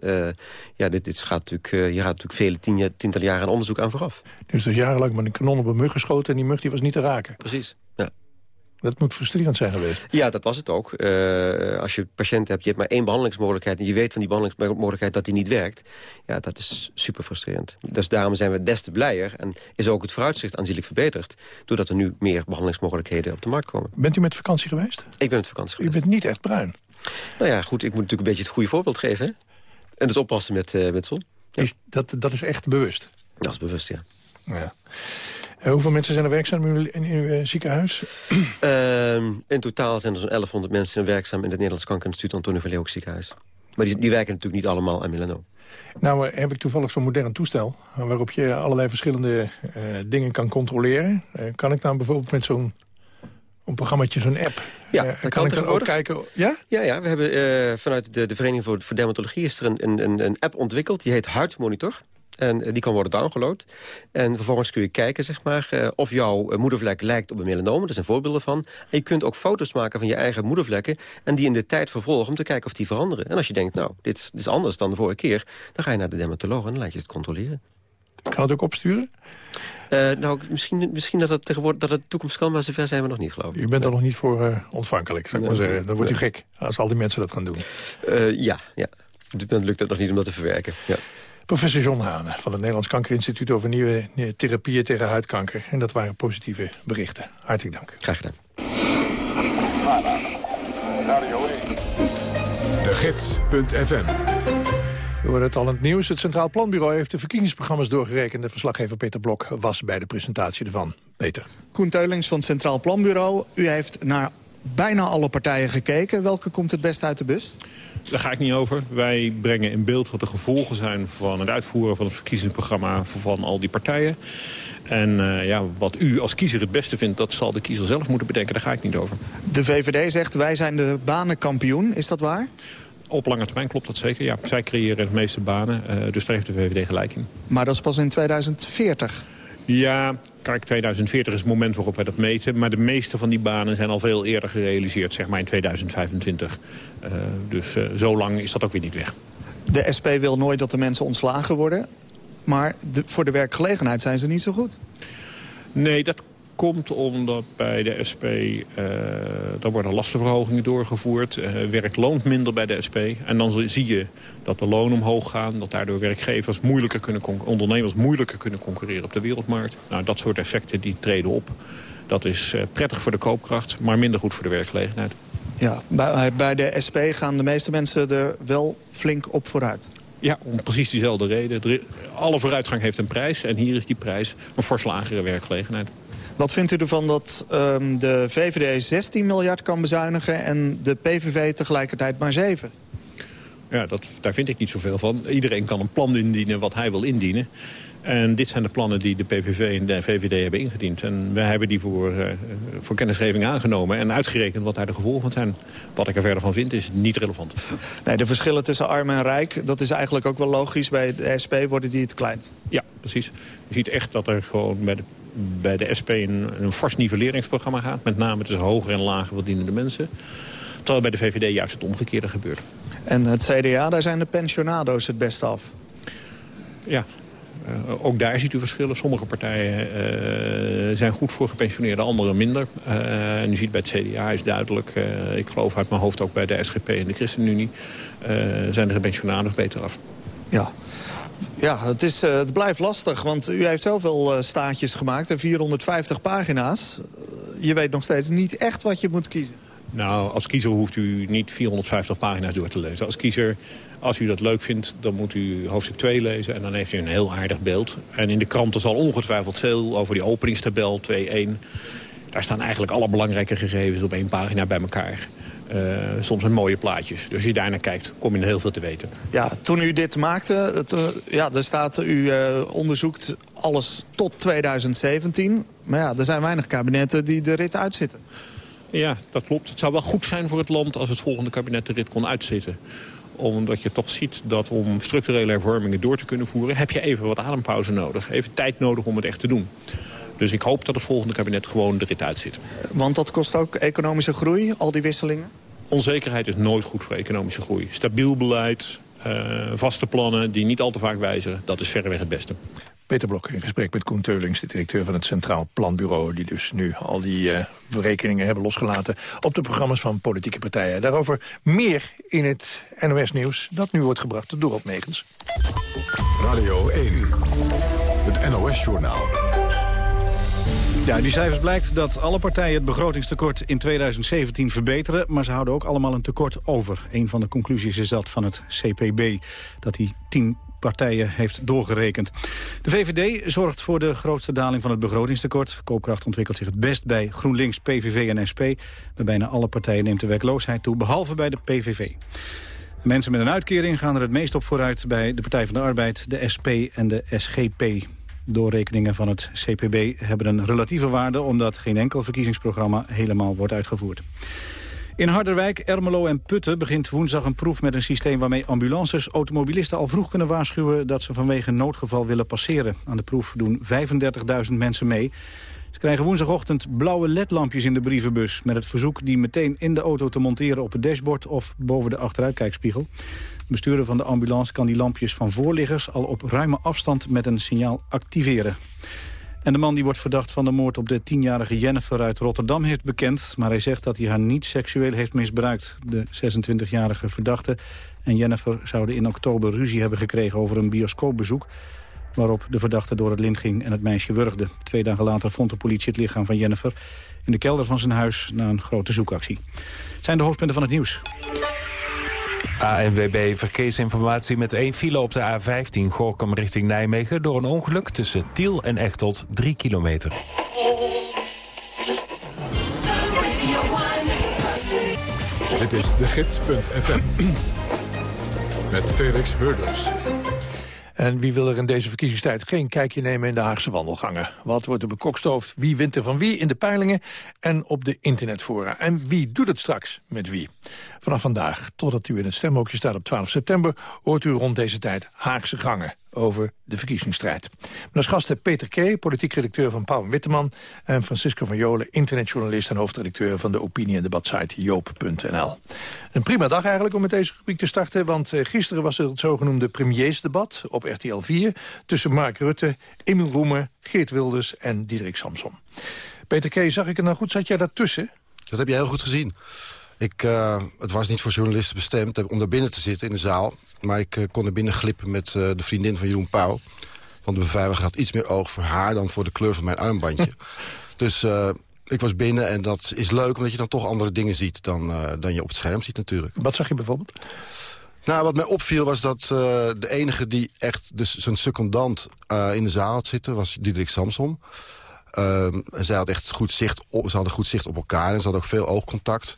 ja, dit, dit gaat natuurlijk, hier gaat natuurlijk vele tien, tientallen jaren aan onderzoek aan vooraf. Dus dat is jarenlang met een kanon op een mug geschoten en die mug die was niet te raken? Precies, ja. Dat moet frustrerend zijn geweest. Ja, dat was het ook. Uh, als je patiënt hebt, je hebt maar één behandelingsmogelijkheid... en je weet van die behandelingsmogelijkheid dat die niet werkt... ja, dat is super frustrerend. Dus daarom zijn we des te blijer... en is ook het vooruitzicht aanzienlijk verbeterd... doordat er nu meer behandelingsmogelijkheden op de markt komen. Bent u met vakantie geweest? Ik ben met vakantie geweest. U bent niet echt bruin. Nou ja, goed, ik moet natuurlijk een beetje het goede voorbeeld geven. Hè? En dus oppassen met, uh, met zon. Ja. Is, dat, dat is echt bewust? Dat is bewust, ja. ja. Uh, hoeveel mensen zijn er werkzaam in uw, in uw uh, ziekenhuis? Uh, [CLEARS THROAT] in totaal zijn er zo'n 1100 mensen werkzaam... in het Nederlands Kankerinstituut Antonio van Leeuwenhoek ziekenhuis. Maar die, die, werken natuurlijk niet allemaal aan melanoom. Nou uh, heb ik toevallig zo'n modern toestel... waarop je allerlei verschillende dingen kan controleren. kan ik dan bijvoorbeeld met zo'n een programmaatje, zo'n app. Ja, dat kan, kan ik dan ook kijken. Ja? Ja, ja we hebben uh, vanuit de, de Vereniging voor, voor Dermatologie is er een, een, een app ontwikkeld. Die heet Hartmonitor. En die kan worden downgeload. En vervolgens kun je kijken zeg maar, uh, of jouw moedervlek lijkt op een melanoom. Er zijn voorbeelden van. En je kunt ook foto's maken van je eigen moedervlekken... en die in de tijd vervolgen om te kijken of die veranderen. En als je denkt, nou, dit, dit is anders dan de vorige keer... dan ga je naar de dermatoloog en dan laat je het controleren. Kan het ook opsturen? Uh, nou, misschien, misschien dat het tegenwoordig dat het toekomst kan, maar zover zijn we nog niet, geloof ik. U bent er nog niet voor uh, ontvankelijk, zou ik nee, maar zeggen. Dan wordt u gek als al die mensen dat gaan doen. Uh, ja, ja. Op dit moment lukt het nog niet om dat te verwerken. Ja. Professor John Hane van het Nederlands Kankerinstituut... over nieuwe therapieën tegen huidkanker. En dat waren positieve berichten. Hartelijk dank. Graag gedaan. De Gids.fm we hoorden het al in het nieuws. Het Centraal Planbureau heeft de verkiezingsprogramma's doorgerekend. De verslaggever Peter Blok was bij de presentatie ervan. Peter. Koen Teulings van het Centraal Planbureau. U heeft naar bijna alle partijen gekeken. Welke komt het best uit de bus? Daar ga ik niet over. Wij brengen in beeld wat de gevolgen zijn van het uitvoeren van het verkiezingsprogramma van al die partijen. En uh, ja, wat u als kiezer het beste vindt, dat zal de kiezer zelf moeten bedenken. Daar ga ik niet over. De VVD zegt wij zijn de banenkampioen. Is dat waar? Op lange termijn klopt dat zeker, ja. Zij creëren de meeste banen, uh, dus daar heeft de VVD gelijk in. Maar dat is pas in 2040? Ja, kijk, 2040 is het moment waarop wij dat meten. Maar de meeste van die banen zijn al veel eerder gerealiseerd, zeg maar in 2025. Uh, dus uh, zo lang is dat ook weer niet weg. De SP wil nooit dat de mensen ontslagen worden. Maar de, voor de werkgelegenheid zijn ze niet zo goed. Nee, dat komt omdat bij de SP... Uh, er worden lastenverhogingen doorgevoerd. Uh, werk loont minder bij de SP. En dan zie je dat de lonen omhoog gaan. Dat daardoor werkgevers moeilijker kunnen ondernemers moeilijker kunnen concurreren op de wereldmarkt. Nou, dat soort effecten die treden op. Dat is uh, prettig voor de koopkracht, maar minder goed voor de werkgelegenheid. Ja, bij, bij de SP gaan de meeste mensen er wel flink op vooruit. Ja, om precies diezelfde reden. Alle vooruitgang heeft een prijs en hier is die prijs een fors lagere werkgelegenheid. Wat vindt u ervan dat um, de VVD 16 miljard kan bezuinigen... en de PVV tegelijkertijd maar 7? Ja, dat, daar vind ik niet zoveel van. Iedereen kan een plan indienen wat hij wil indienen. En dit zijn de plannen die de PVV en de VVD hebben ingediend. En wij hebben die voor, uh, voor kennisgeving aangenomen en uitgerekend wat daar de gevolgen van zijn. Wat ik er verder van vind is niet relevant. Nee, de verschillen tussen arm en rijk, dat is eigenlijk ook wel logisch. Bij de SP worden die het kleinst. Ja, precies. Je ziet echt dat er gewoon bij de bij de SP een, een fors nivelleringsprogramma gaat. Met name tussen hoger en lager verdienende mensen. Terwijl bij de VVD juist het omgekeerde gebeurt. En het CDA, daar zijn de pensionado's het best af. Ja, uh, ook daar ziet u verschillen. Sommige partijen uh, zijn goed voor gepensioneerden, andere minder. Uh, en u ziet bij het CDA is duidelijk, ik geloof uit mijn hoofd ook bij de SGP en de ChristenUnie... zijn de gepensionados beter af. Ja, ja, het, is, uh, het blijft lastig, want u heeft zoveel uh, staatjes gemaakt en 450 pagina's. Je weet nog steeds niet echt wat je moet kiezen. Nou, als kiezer hoeft u niet 450 pagina's door te lezen. Als kiezer, als u dat leuk vindt, dan moet u hoofdstuk 2 lezen... en dan heeft u een heel aardig beeld. En in de kranten zal ongetwijfeld veel over die openingstabel 2.1... daar staan eigenlijk alle belangrijke gegevens op één pagina bij elkaar. Uh, soms een mooie plaatjes. Dus als je daar naar kijkt, kom je heel veel te weten. Ja, toen u dit maakte, het, uh, ja, er staat, u uh, onderzoekt alles tot 2017. Maar ja, er zijn weinig kabinetten die de rit uitzitten. Ja, dat klopt. Het zou wel goed zijn voor het land als het volgende kabinet de rit kon uitzitten omdat je toch ziet dat om structurele hervormingen door te kunnen voeren... heb je even wat adempauze nodig. Even tijd nodig om het echt te doen. Dus ik hoop dat het volgende kabinet gewoon de rit uitzit. Want dat kost ook economische groei, al die wisselingen? Onzekerheid is nooit goed voor economische groei. Stabiel beleid, uh, vaste plannen die niet al te vaak wijzigen... dat is verreweg het beste. Peter Blok in gesprek met Koen Teulings, de directeur van het Centraal Planbureau... die dus nu al die uh, berekeningen hebben losgelaten op de programma's van politieke partijen. Daarover meer in het NOS-nieuws dat nu wordt gebracht door Dorot Megens. Radio 1, het NOS-journaal. Ja, die cijfers blijkt dat alle partijen het begrotingstekort in 2017 verbeteren... maar ze houden ook allemaal een tekort over. Een van de conclusies is dat van het CPB, dat die 10 partijen heeft doorgerekend. De VVD zorgt voor de grootste daling van het begrotingstekort. Koopkracht ontwikkelt zich het best bij GroenLinks, PVV en SP. Bij bijna alle partijen neemt de werkloosheid toe, behalve bij de PVV. mensen met een uitkering gaan er het meest op vooruit bij de Partij van de Arbeid, de SP en de SGP. Doorrekeningen van het CPB hebben een relatieve waarde... omdat geen enkel verkiezingsprogramma helemaal wordt uitgevoerd. In Harderwijk, Ermelo en Putten begint woensdag een proef met een systeem waarmee ambulances automobilisten al vroeg kunnen waarschuwen dat ze vanwege een noodgeval willen passeren. Aan de proef doen 35.000 mensen mee. Ze krijgen woensdagochtend blauwe ledlampjes in de brievenbus... met het verzoek die meteen in de auto te monteren op het dashboard of boven de achteruitkijkspiegel. De bestuurder van de ambulance kan die lampjes van voorliggers al op ruime afstand met een signaal activeren. En de man die wordt verdacht van de moord op de tienjarige Jennifer uit Rotterdam heeft bekend. Maar hij zegt dat hij haar niet seksueel heeft misbruikt. De 26-jarige verdachte en Jennifer zouden in oktober ruzie hebben gekregen over een bioscoopbezoek. Waarop de verdachte door het lint ging en het meisje wurgde. Twee dagen later vond de politie het lichaam van Jennifer in de kelder van zijn huis na een grote zoekactie. Het zijn de hoofdpunten van het nieuws. ANWB Verkeersinformatie met één file op de A15 Gorkum richting Nijmegen... door een ongeluk tussen Tiel en Echteld 3 kilometer. Dit is de gids.fm. [CLEARS THROAT] Met Felix Murders. En wie wil er in deze verkiezingstijd geen kijkje nemen in de Haagse wandelgangen? Wat wordt er bekokstoofd? Wie wint er van wie in de peilingen en op de internetfora? En wie doet het straks met wie? Vanaf vandaag, totdat u in het stemhokje staat op 12 september... hoort u rond deze tijd Haagse gangen over de verkiezingsstrijd. Met als gasten Peter K., politiek redacteur van Pauw Witteman... en Francisco van Jolen, internetjournalist en hoofdredacteur... van de opinie- en debatsite joop.nl. Een prima dag eigenlijk om met deze rubriek te starten... want eh, gisteren was er het zogenoemde premiersdebat op RTL 4... tussen Mark Rutte, Emil Roemer, Geert Wilders en Diederik Samson. Peter K., zag ik het nou goed? Zat jij daartussen? Dat heb je heel goed gezien. Ik, uh, het was niet voor journalisten bestemd om daar binnen te zitten in de zaal. Maar ik uh, kon er binnen glippen met uh, de vriendin van Jeroen Pauw. Want de beveiliger had iets meer oog voor haar dan voor de kleur van mijn armbandje. [LAUGHS] dus ik was binnen en dat is leuk omdat je dan toch andere dingen ziet dan, dan je op het scherm ziet natuurlijk. Wat zag je bijvoorbeeld? Nou, wat mij opviel was dat de enige die echt dus zijn secondant in de zaal had zitten... was Diederik Samsom. en zij had echt goed zicht op, ze hadden goed zicht op elkaar en ze hadden ook veel oogcontact...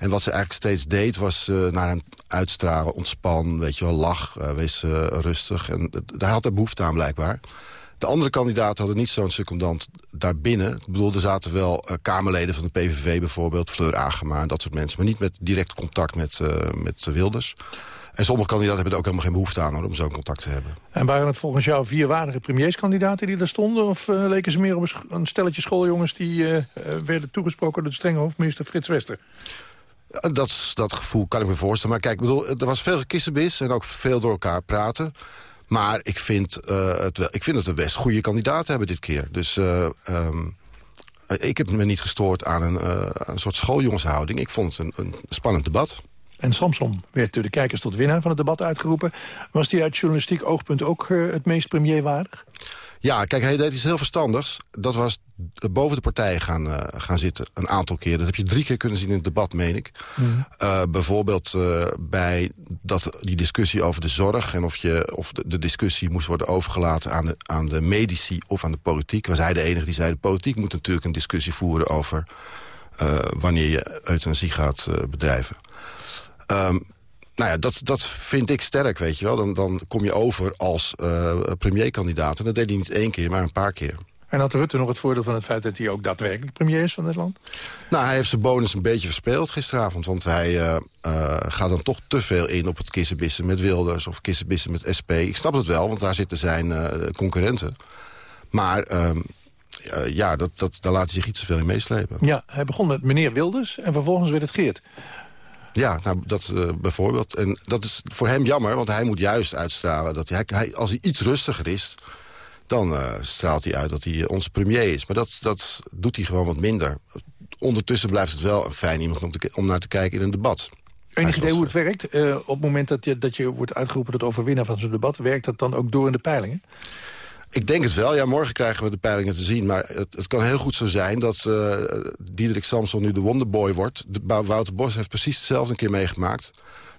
En wat ze eigenlijk steeds deed, was uh, naar hem uitstralen, ontspan, weet je wel, lach, uh, wees uh, rustig. En daar had hij behoefte aan blijkbaar. De andere kandidaten hadden niet zo'n secondant daarbinnen. Ik bedoel, er zaten wel Kamerleden van de PVV bijvoorbeeld, Fleur Agema en dat soort mensen. Maar niet met direct contact met, met Wilders. En sommige kandidaten hebben er ook helemaal geen behoefte aan hoor, om zo'n contact te hebben. En waren het volgens jou vier waardige premierskandidaten die daar stonden? Of leken ze meer op een stelletje schooljongens die werden toegesproken door de strenge hoofdminister Frits Wester? Dat, dat gevoel kan ik me voorstellen. Maar kijk, bedoel, er was veel gekissenbis en ook veel door elkaar praten. Maar ik vind, uh, het ik vind dat we best goede kandidaten hebben dit keer. Dus uh, um, ik heb me niet gestoord aan een, een soort schooljongenshouding. Ik vond het een, een spannend debat. En Samson werd door de kijkers tot winnaar van het debat uitgeroepen. Was die uit journalistiek oogpunt ook het meest premierwaardig? Ja, kijk, hij deed iets heel verstandigs. Dat was boven de partijen gaan, uh, gaan zitten, een aantal keer. Dat heb je drie keer kunnen zien in het debat, meen ik. Mm. Uh, bijvoorbeeld uh, bij dat, die discussie over de zorg... en of, je, of de, de, discussie moest worden overgelaten aan de, aan de medici of aan de politiek. Was hij de enige die zei, de politiek moet natuurlijk een discussie voeren... over wanneer je euthanasie gaat bedrijven. Um, nou ja, dat, dat vind ik sterk, weet je wel. Dan, dan kom je over als uh, premierkandidaat. En dat deed hij niet één keer, maar een paar keer. En had Rutte nog het voordeel van het feit dat hij ook daadwerkelijk premier is van dit land? Nou, hij heeft zijn bonus een beetje verspeeld gisteravond. Want hij uh, uh, gaat dan toch te veel in op het kissenbissen met Wilders... of kissenbissen met SP. Ik snap het wel, want daar zitten zijn uh, concurrenten. Maar ehm, ja, dat, dat, daar laat hij zich iets te veel in meeslepen. Ja, hij begon met meneer Wilders en vervolgens werd het Geert. Ja, nou, dat uh, bijvoorbeeld. En dat is voor hem jammer, want hij moet juist uitstralen... dat hij, hij als hij iets rustiger is, dan uh, straalt hij uit dat hij onze premier is. Maar dat, dat doet hij gewoon wat minder. Ondertussen blijft het wel een fijn iemand om, te, om naar te kijken in een debat. Enig idee hoe het werkt? Uh, op het moment dat je, dat je wordt uitgeroepen tot overwinnaar van zo'n debat... werkt dat dan ook door in de peilingen? Ik denk het wel. Ja, morgen krijgen we de peilingen te zien. Maar het, het kan heel goed zo zijn dat uh, Diederik Samson nu de wonderboy wordt. De, Wouter Bos heeft precies hetzelfde een keer meegemaakt.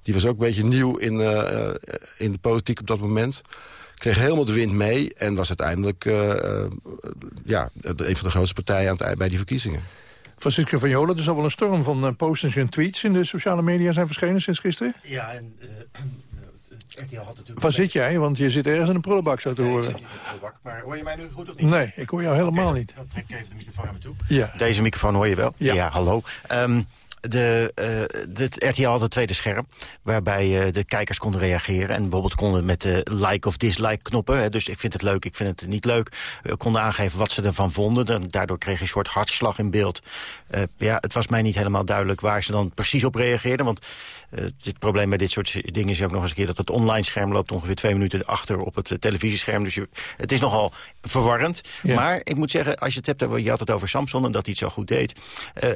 Die was ook een beetje nieuw in, uh, in de politiek op dat moment. Kreeg helemaal de wind mee en was uiteindelijk uh, ja, een van de grootste partijen aan het, bij die verkiezingen. Francisco van Jolen, er zal wel een storm van posters en tweets in de sociale media zijn verschenen sinds gisteren? Ja, en RTL had natuurlijk... Waar zit jij? Want je zit ergens in een prullenbak, zo te nee, horen. ik zit niet in een prullenbak, maar hoor je mij nu goed of niet? Nee, ik hoor jou helemaal okay, niet. Dan trek ik even de microfoon naar me toe. Ja. Deze microfoon hoor je wel? Ja, hallo. Um, de, uh, de RTL had een tweede scherm... waarbij uh, de kijkers konden reageren. En bijvoorbeeld konden met de like of dislike knoppen... Hè, dus ik vind het leuk, ik vind het niet leuk... Uh, konden aangeven wat ze ervan vonden. Dan, daardoor kreeg je een soort hartslag in beeld. ja, het was mij niet helemaal duidelijk waar ze dan precies op reageerden. Want het probleem bij dit soort dingen is ook nog eens een keer... dat het online scherm loopt ongeveer twee minuten achter op het televisiescherm. Dus je, het is nogal verwarrend. Ja. Maar ik moet zeggen, als je het hebt je had het over Samson en dat hij het zo goed deed.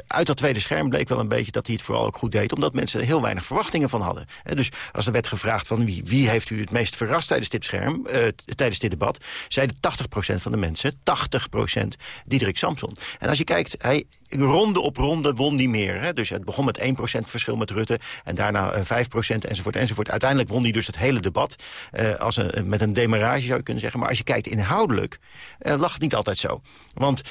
uit dat tweede scherm bleek wel een beetje dat hij het vooral ook goed deed... omdat mensen er heel weinig verwachtingen van hadden. Dus als er werd gevraagd van wie, wie heeft u het meest verrast tijdens dit scherm... Uh, tijdens dit debat, zeiden 80% van de mensen, 80% Diederik Samson. En als je kijkt, hij ronde op ronde won niet meer. Hè? Dus het begon met 1% verschil met Rutte en daarna uh, 5% enzovoort enzovoort. Uiteindelijk won hij dus het hele debat uh, als een, met een demarage zou je kunnen zeggen. Maar als je kijkt inhoudelijk, uh, lag het niet altijd zo. Want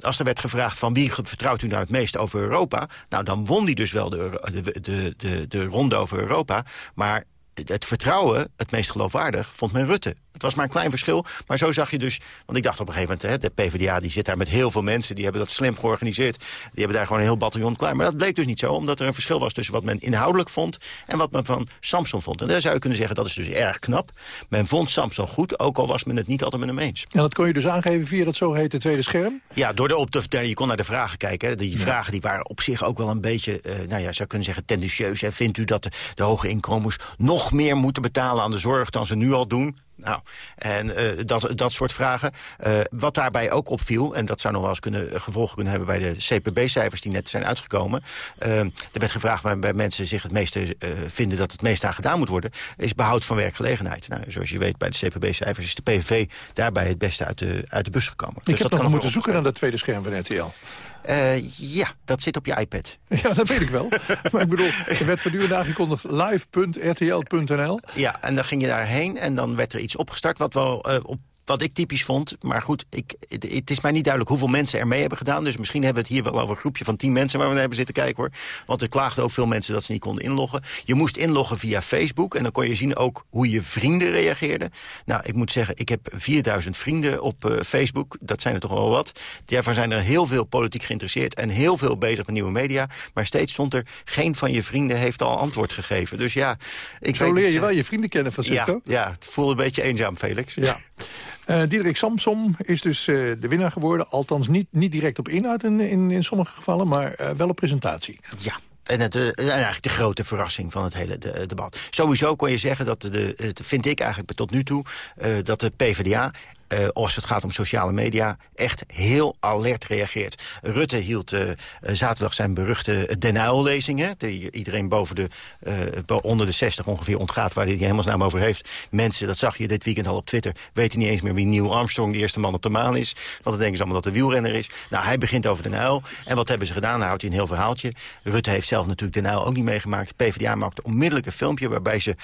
als er werd gevraagd van wie vertrouwt u nou het meest over Europa... nou dan won hij dus wel de, de, de, de, de ronde over Europa. Maar het vertrouwen, het meest geloofwaardig, vond men Rutte. Het was maar een klein verschil, maar zo zag je dus... want ik dacht op een gegeven moment, hè, de PvdA die zit daar met heel veel mensen... die hebben dat slim georganiseerd, die hebben daar gewoon een heel bataljon klaar. Maar dat bleek dus niet zo, omdat er een verschil was... tussen wat men inhoudelijk vond en wat men van Samson vond. En daar zou je kunnen zeggen, dat is dus erg knap. Men vond Samson goed, ook al was men het niet altijd met hem eens. En dat kon je dus aangeven via dat zogeheten tweede scherm? Ja, door de, op de, je kon naar de vragen kijken. Hè. Die ja. vragen die waren op zich ook wel een beetje, uh, nou ja, zou kunnen zeggen, tendentieus. Hè. Vindt u dat de, de hoge inkomens nog meer moeten betalen aan de zorg dan ze nu al doen? Nou, en uh, dat, dat soort vragen. Uh, wat daarbij ook opviel, en dat zou nog wel eens kunnen, gevolgen kunnen hebben... bij de CPB-cijfers die net zijn uitgekomen. Uh, er werd gevraagd waarbij mensen zich het meeste vinden... dat het meeste aan gedaan moet worden, is behoud van werkgelegenheid. Nou, zoals je weet, bij de CPB-cijfers is de PVV daarbij het beste uit de, uit de bus gekomen. Ik dus heb dat nog moeten zoeken naar dat tweede scherm van RTL. Uh, ja, dat zit op je iPad. [LAUGHS] Ja, dat weet ik wel. [LAUGHS] maar ik bedoel, er werd voortdurend aangekondigd live.rtl.nl. Ja, en dan ging je daarheen en dan werd er iets opgestart... wat wel uh, op wat ik typisch vond. Maar goed, ik, het, het, is mij niet duidelijk hoeveel mensen er mee hebben gedaan. Dus misschien hebben we het hier wel over een groepje van tien mensen... waar we naar hebben zitten kijken hoor. Want er klaagden ook veel mensen dat ze niet konden inloggen. Je moest inloggen via Facebook. En dan kon je zien ook hoe je vrienden reageerden. Nou, ik moet zeggen, ik heb 4000 vrienden op uh, Facebook. Dat zijn er toch wel wat. Daarvan zijn er heel veel politiek geïnteresseerd... en heel veel bezig met nieuwe media. Maar steeds stond er, geen van je vrienden heeft al antwoord gegeven. Dus ja... Ik Zo leer je wel je vrienden kennen, Francisco. Ja, ja, het voelde een beetje eenzaam, Felix. Ja. [LAUGHS] Uh, Diederik Samsom is dus uh, de winnaar geworden. Althans niet, niet direct op inhoud in, in, in sommige gevallen, maar uh, wel op presentatie. Ja. En het, eigenlijk de grote verrassing van het hele de, debat. Sowieso kon je zeggen dat, de, de, vind ik eigenlijk tot nu toe... dat de PvdA uh, als het gaat om sociale media, echt heel alert reageert. Rutte hield uh, zaterdag zijn beruchte Den Uyl-lezing... iedereen boven de, onder de 60 ongeveer ontgaat... waar hij helemaal naam over heeft. Mensen, dat zag je dit weekend al op Twitter... weten niet eens meer wie Neil Armstrong, de eerste man op de maan is. Want dan denken ze allemaal dat de wielrenner is. Nou, hij begint over Den Uyl. En wat hebben ze gedaan? Dan houdt hij een heel verhaaltje. Rutte heeft zelf natuurlijk Den Uyl ook niet meegemaakt. PvdA maakte onmiddellijk een filmpje... waarbij ze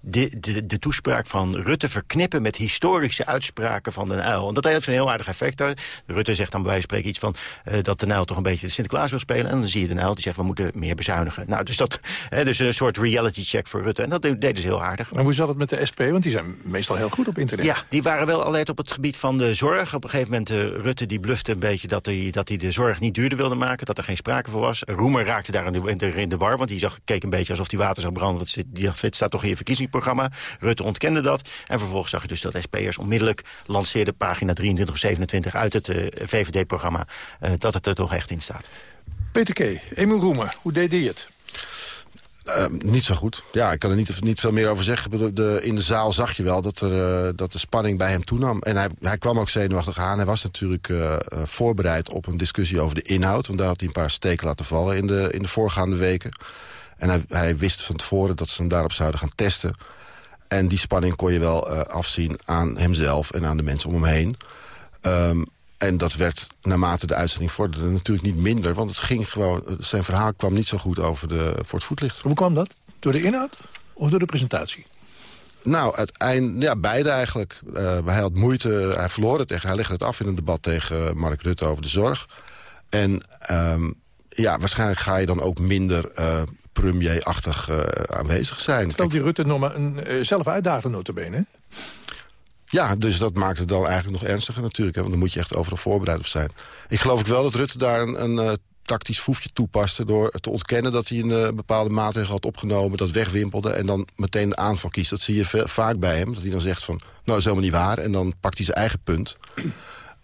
de, de, de toespraak van Rutte verknippen met historische uitspraken uitspraken van Den Uyl. En dat heeft een heel aardig effect. Rutte zegt dan bij wijze van spreken iets van... dat Den Uyl toch een beetje de Sinterklaas wil spelen. En dan zie je Den Uyl die zegt, we moeten meer bezuinigen. Nou, dus, dat, dus een soort reality check voor Rutte. En dat deden ze heel aardig. En hoe zat het met de SP? Want die zijn meestal heel goed op internet. Ja, die waren wel alert op het gebied van de zorg. Op een gegeven moment, uh, Rutte die blufte een beetje... Dat hij, dat hij de zorg niet duurder wilde maken, dat er geen sprake voor was. Roemer raakte daar in de, in de war, want die zag, keek een beetje alsof die water zou branden. Want die het staat toch in je verkiezingsprogramma. Rutte ontkende dat. En vervolgens zag je dus dat SP'ers onmiddellijk lanceerde pagina 23 of 27 uit het uh, VVD-programma... Uh, dat het er toch echt in staat. Peter K., Emil Roemer, hoe deed hij het? Uh, niet zo goed. Ja, ik kan er niet, niet veel meer over zeggen. De, in de zaal zag je wel dat, er, uh, dat de spanning bij hem toenam. En hij, hij kwam ook zenuwachtig aan. Hij was natuurlijk uh, voorbereid op een discussie over de inhoud. Want daar had hij een paar steken laten vallen in de, in de voorgaande weken. En hij, hij wist van tevoren dat ze hem daarop zouden gaan testen. En die spanning kon je wel afzien aan hemzelf en aan de mensen om hem heen. Um, en dat werd naarmate de uitzending vorderde natuurlijk niet minder. Want het ging gewoon, zijn verhaal kwam niet zo goed over de, voor het voetlicht. Hoe kwam dat? Door de inhoud of door de presentatie? Nou, uiteindelijk, ja, beide eigenlijk. Uh, hij had moeite, hij verloor het tegen, hij legde het af in een debat tegen Mark Rutte over de zorg. En um, ja, waarschijnlijk ga je dan ook minder uh, premier-achtig uh, aanwezig zijn. Terwijl die Rutte nog maar een, uh, zelf uitdagen notabene, ja, dus dat maakt het dan eigenlijk nog ernstiger natuurlijk. Hè, want dan moet je echt overal voorbereid op zijn. Ik geloof ook wel dat Rutte daar een, een uh, tactisch foefje toepaste... door te ontkennen dat hij een uh, bepaalde maatregel had opgenomen... dat wegwimpelde en dan meteen de aanval kiest. Dat zie je vaak bij hem. Dat hij dan zegt van, nou, dat is helemaal niet waar. En dan pakt hij zijn eigen punt.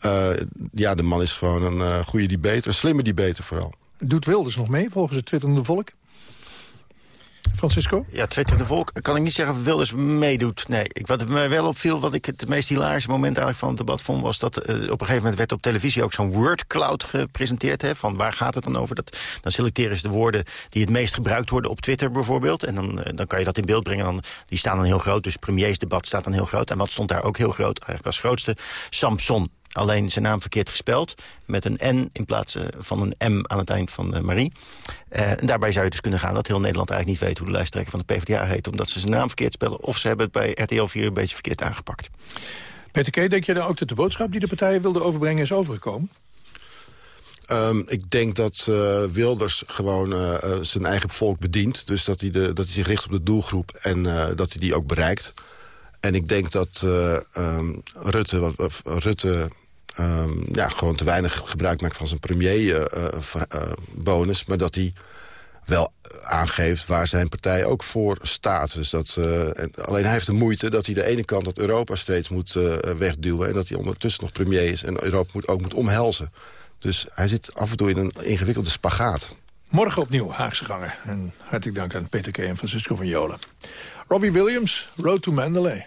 Uh, ja, de man is gewoon een goede debater. Een slimme debater vooral. Doet Wilders nog mee volgens het twitterende volk? Francisco? Ja, Twitter de Volk kan ik niet zeggen of Wilders meedoet. Nee, ik, wat mij wel opviel, wat ik het meest hilarische moment eigenlijk van het debat vond... was dat uh, op een gegeven moment werd op televisie ook zo'n wordcloud gepresenteerd. Hè, van waar gaat het dan over? Dat, dan selecteren ze de woorden die het meest gebruikt worden op Twitter bijvoorbeeld. En dan, uh, dan kan je dat in beeld brengen. Dan, die staan dan heel groot, dus premiersdebat staat dan heel groot. En wat stond daar ook heel groot, eigenlijk als grootste? Samson alleen zijn naam verkeerd gespeld. Met een N in plaats eh, van een M aan het eind van uh, Marie. Uh, en daarbij zou je dus kunnen gaan dat heel Nederland eigenlijk niet weet... hoe de lijsttrekker van de PvdA heet. Omdat ze zijn naam verkeerd spellen. Of ze hebben het bij RTL 4 een beetje verkeerd aangepakt. Peter K., denk je dan ook dat de boodschap die de partijen wilden overbrengen is overgekomen? Um, ik denk dat uh, Wilders gewoon uh, zijn eigen volk bedient. Dus dat hij, de, dat hij zich richt op de doelgroep en uh, dat hij die ook bereikt. En ik denk dat um, Rutte, Rutte um, ja, gewoon te weinig gebruik maakt van zijn premierbonus. Uh, maar dat hij wel aangeeft waar zijn partij ook voor staat. Dus dat, alleen hij heeft de moeite dat hij de ene kant dat Europa steeds moet wegduwen... en dat hij ondertussen nog premier is en Europa moet, ook moet omhelzen. Dus hij zit af en toe in een ingewikkelde spagaat. Morgen opnieuw Haagse gangen. En hartelijk dank aan Peter K. en Francisco van Jolen. Robbie Williams, Road to Mandalay.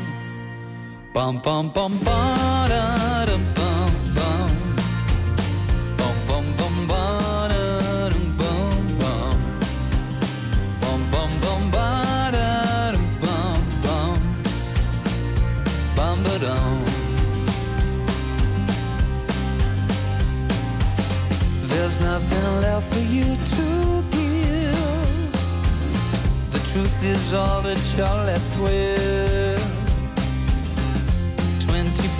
Bum bum bum bum da, bum bum. Bum bum bum ba, da, bum bum. Bum bum bum ba, da, bum bum. Bum ba dum There's nothing left for you to give. The truth is all that you're left with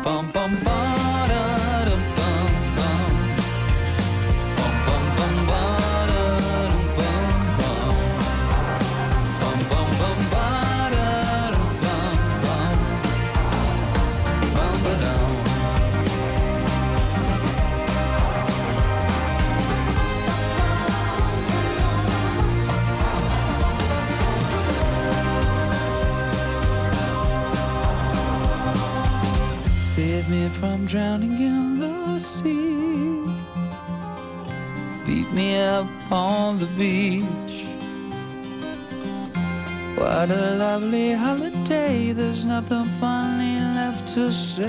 Bum bum bum drowning in the sea. Beat me up on the beach. What a lovely holiday. There's nothing funny left to say.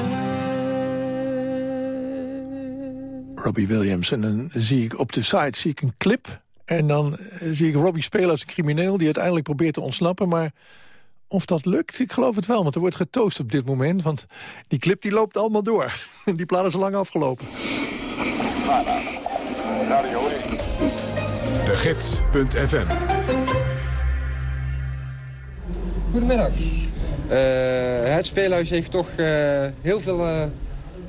Robbie Williams. En dan zie ik op de site zie ik een clip. En dan zie ik Robbie spelen als een crimineel... die uiteindelijk probeert te ontsnappen. Maar of dat lukt, ik geloof het wel. Want er wordt getoost op dit moment. Want die clip die loopt allemaal door. [LAUGHS] Die plaat is al lang afgelopen. De Gids.fm Goedemiddag. Eh, het speelhuis heeft toch eh, heel veel eh,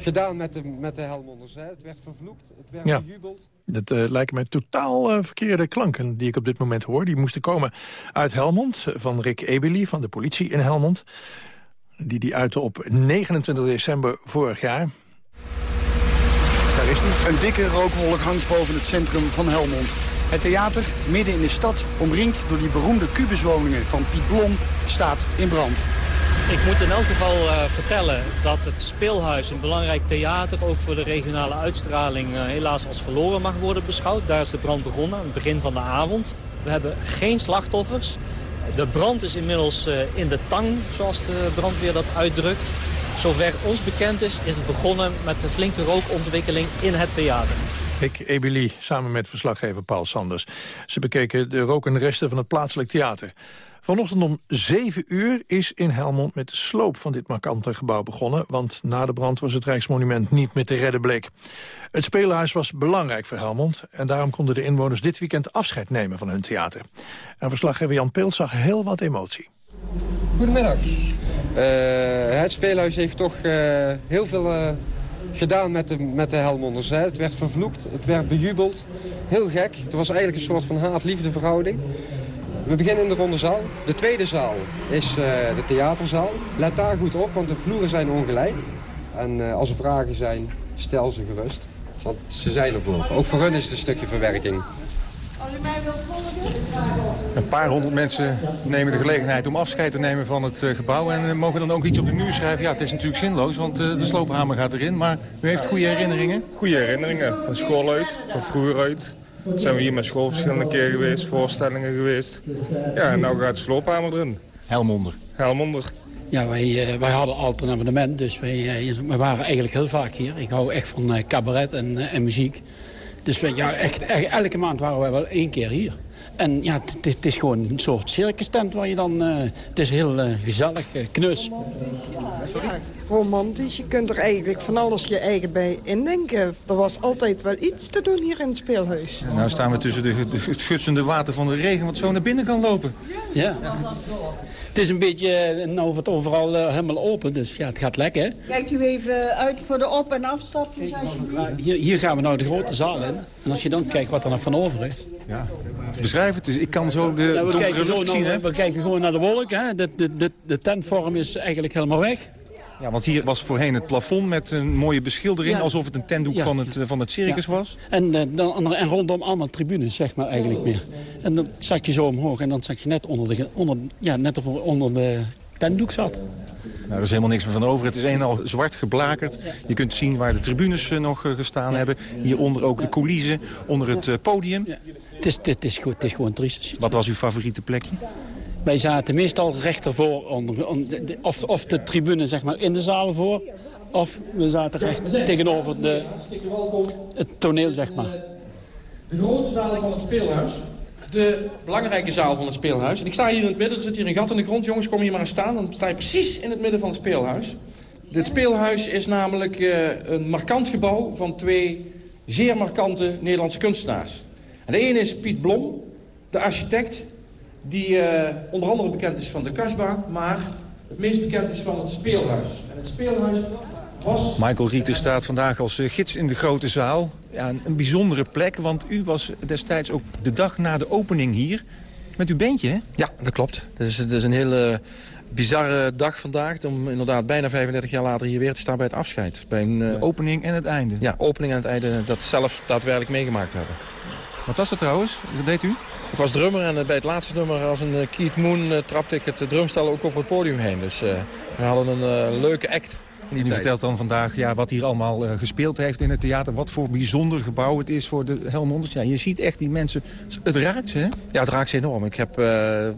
gedaan met de, met de Helmonders. Hè. Het werd vervloekt, het werd Ja. bejubeld. Dat eh, lijken mij totaal eh, verkeerde klanken die ik op dit moment hoor. Die moesten komen uit Helmond, van Rick Ebeli van de politie in Helmond. Die die uitte op 29 december vorig jaar. Daar is die. Een dikke rookwolk hangt boven het centrum van Helmond. Het theater, midden in de stad, omringd door die beroemde kubuswoningen van Piet Blom, staat in brand. Ik moet in elk geval eh, vertellen dat het speelhuis, een belangrijk theater... ook voor de regionale uitstraling eh, helaas als verloren mag worden beschouwd. Daar is de brand begonnen, aan het begin van de avond. We hebben geen slachtoffers. De brand is inmiddels eh, in de tang, zoals de brandweer dat uitdrukt. Zover ons bekend is, is het begonnen met een flinke rookontwikkeling in het theater. Rick Ebeli samen met verslaggever Paul Sanders. Ze bekeken de rokende resten van het plaatselijk theater. Vanochtend om 7 uur is in Helmond met de sloop van dit markante gebouw begonnen... want na de brand was het Rijksmonument niet meer te redden bleek. Het speelhuis was belangrijk voor Helmond... en daarom konden de inwoners dit weekend afscheid nemen van hun theater. En verslaggever Jan Peelt zag heel wat emotie. Goedemiddag. Eh, het speelhuis heeft toch eh, heel veel eh, gedaan met de, met de Helmonders. Hè. Het werd vervloekt, het werd bejubeld. Heel gek. Het was eigenlijk een soort van haat-liefde verhouding. We beginnen in de ronde zaal. De tweede zaal is eh, de theaterzaal. Let daar goed op, want de vloeren zijn ongelijk. En eh, als er vragen zijn, stel ze gerust. Want ze zijn er voor. Ook voor hun is het een stukje verwerking. Een paar honderd mensen nemen de gelegenheid om afscheid te nemen van het eh, gebouw... en mogen dan ook iets op de muur schrijven. Ja, het is natuurlijk zinloos, want de sloophamer gaat erin. Maar u heeft goede herinneringen? Goede herinneringen. Van school uit, van vroeger uit. Zijn we hier met school verschillende keer geweest, voorstellingen geweest. Ja, en nou gaat de sloophamer erin. Helmonder. Helmonder. Ja, wij, eh, wij hadden altijd een abonnement, dus wij, eh, we waren eigenlijk heel vaak hier. Ik hou echt van eh, cabaret en, eh, en muziek. Dus wij, ja, echt, echt, elke maand waren wij wel één keer hier. En ja, het- is gewoon een soort circus tent waar je dan... eh, het is heel eh, gezellig, eh, knus. romantisch. Je kunt er eigenlijk van alles je eigen bij indenken. Er was altijd wel iets te doen hier in het speelhuis. Nou staan we tussen de, de, het gutsende water van de regen... wat zo naar binnen kan lopen. Ja. Het is een beetje, eh, nou wordt overal eh, helemaal open, dus ja, het gaat lekker. Kijkt u even uit voor de op- en afstapjes. Hier, hier gaan we nou de grote zaal in. En als je dan kijkt wat er nog van over is. Ja. Beschrijf het. Dus ik kan zo de Ja, donkere kijken lucht zien, naar- hè? we kijken gewoon naar de wolk. Hè. De, de, de, de tentvorm is eigenlijk helemaal weg. Ja, want hier was voorheen het plafond met een mooie beschildering... Ja. alsof het een tentdoek Ja. van, het, eh, van het circus Ja. was. En, eh, dan, en rondom allemaal tribunes, zeg maar eigenlijk meer. En dan zat je zo omhoog en dan zat je net onder de, onder, ja, net of onder de tentdoek zat. Nou, er is helemaal niks meer van over. Het is een al zwart geblakerd. Je kunt zien waar de tribunes eh, nog gestaan hebben. Hieronder ook de coulissen, onder het podium. Het is, het is, gewoon- het is gewoon triest. Wat was uw favoriete plekje? Wij zaten meestal recht ervoor, onder, onder- de- of, of de tribune zeg maar in de zaal voor... Of we zaten recht tegenover de, het toneel, zeg maar. De grote zaal van het speelhuis. De belangrijke zaal van het speelhuis. En ik sta hier in het midden, er zit hier een gat in de grond. Jongens, kom hier maar staan. Dan sta je precies in het midden van het speelhuis. Dit speelhuis is namelijk uh, een markant gebouw van twee zeer markante Nederlandse kunstenaars. En de ene is Piet Blom, de architect, die uh, onder andere bekend is van de Kasbah, maar het meest bekend is van het speelhuis. En het speelhuis was... Michael Rieter staat vandaag als uh, gids in de grote zaal. Ja, een, een, bijzondere plek, want u was destijds ook de dag na de opening hier met uw bandje, hè? Ja, dat klopt. Dus het is een hele bizarre dag vandaag. Om inderdaad bijna 35 jaar later hier weer te staan bij het afscheid. Bij een, uh, de opening en het einde. Ja, opening en het einde. Dat zelf daadwerkelijk meegemaakt hebben. Wat was dat trouwens? Wat deed u? Ik was drummer en bij het laatste nummer als een uh, Keith Moon uh, trapte ik het drumstel ook over het podium heen. Dus uh, we hadden een leuke act. U vertelt dan vandaag ja, wat hier allemaal uh, gespeeld heeft in het theater. Wat voor bijzonder gebouw het is voor de Helmonders. Ja, je ziet echt die mensen. Het raakt ze, hè? Ja, het raakt ze enorm. Ik heb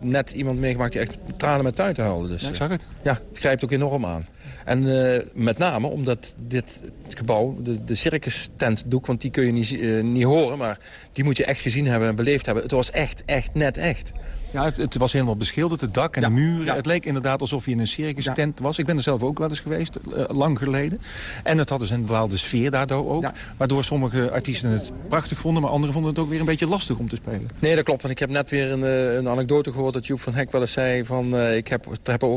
net iemand meegemaakt die echt tranen met tuin te. Dus, ja, ik zag het. Ja, het grijpt ook enorm aan. En uh, met name omdat dit gebouw, de, de circus tent doek, want die kun je niet, niet horen. Maar die moet je echt gezien hebben en beleefd hebben. Het was echt, echt, net echt. Ja, het, het, was helemaal beschilderd, het dak en ja, de muren. Ja. Het leek inderdaad alsof je in een circus tent was. Ik ben er zelf ook wel eens geweest, uh, lang geleden. En het had dus een bepaalde sfeer daardoor ook. Waardoor sommige artiesten het prachtig vonden... maar anderen vonden het ook weer een beetje lastig om te spelen. Nee, dat klopt. Want ik heb net weer een, een anekdote gehoord... dat Joep van Hek wel eens zei van... Uh, ik heb,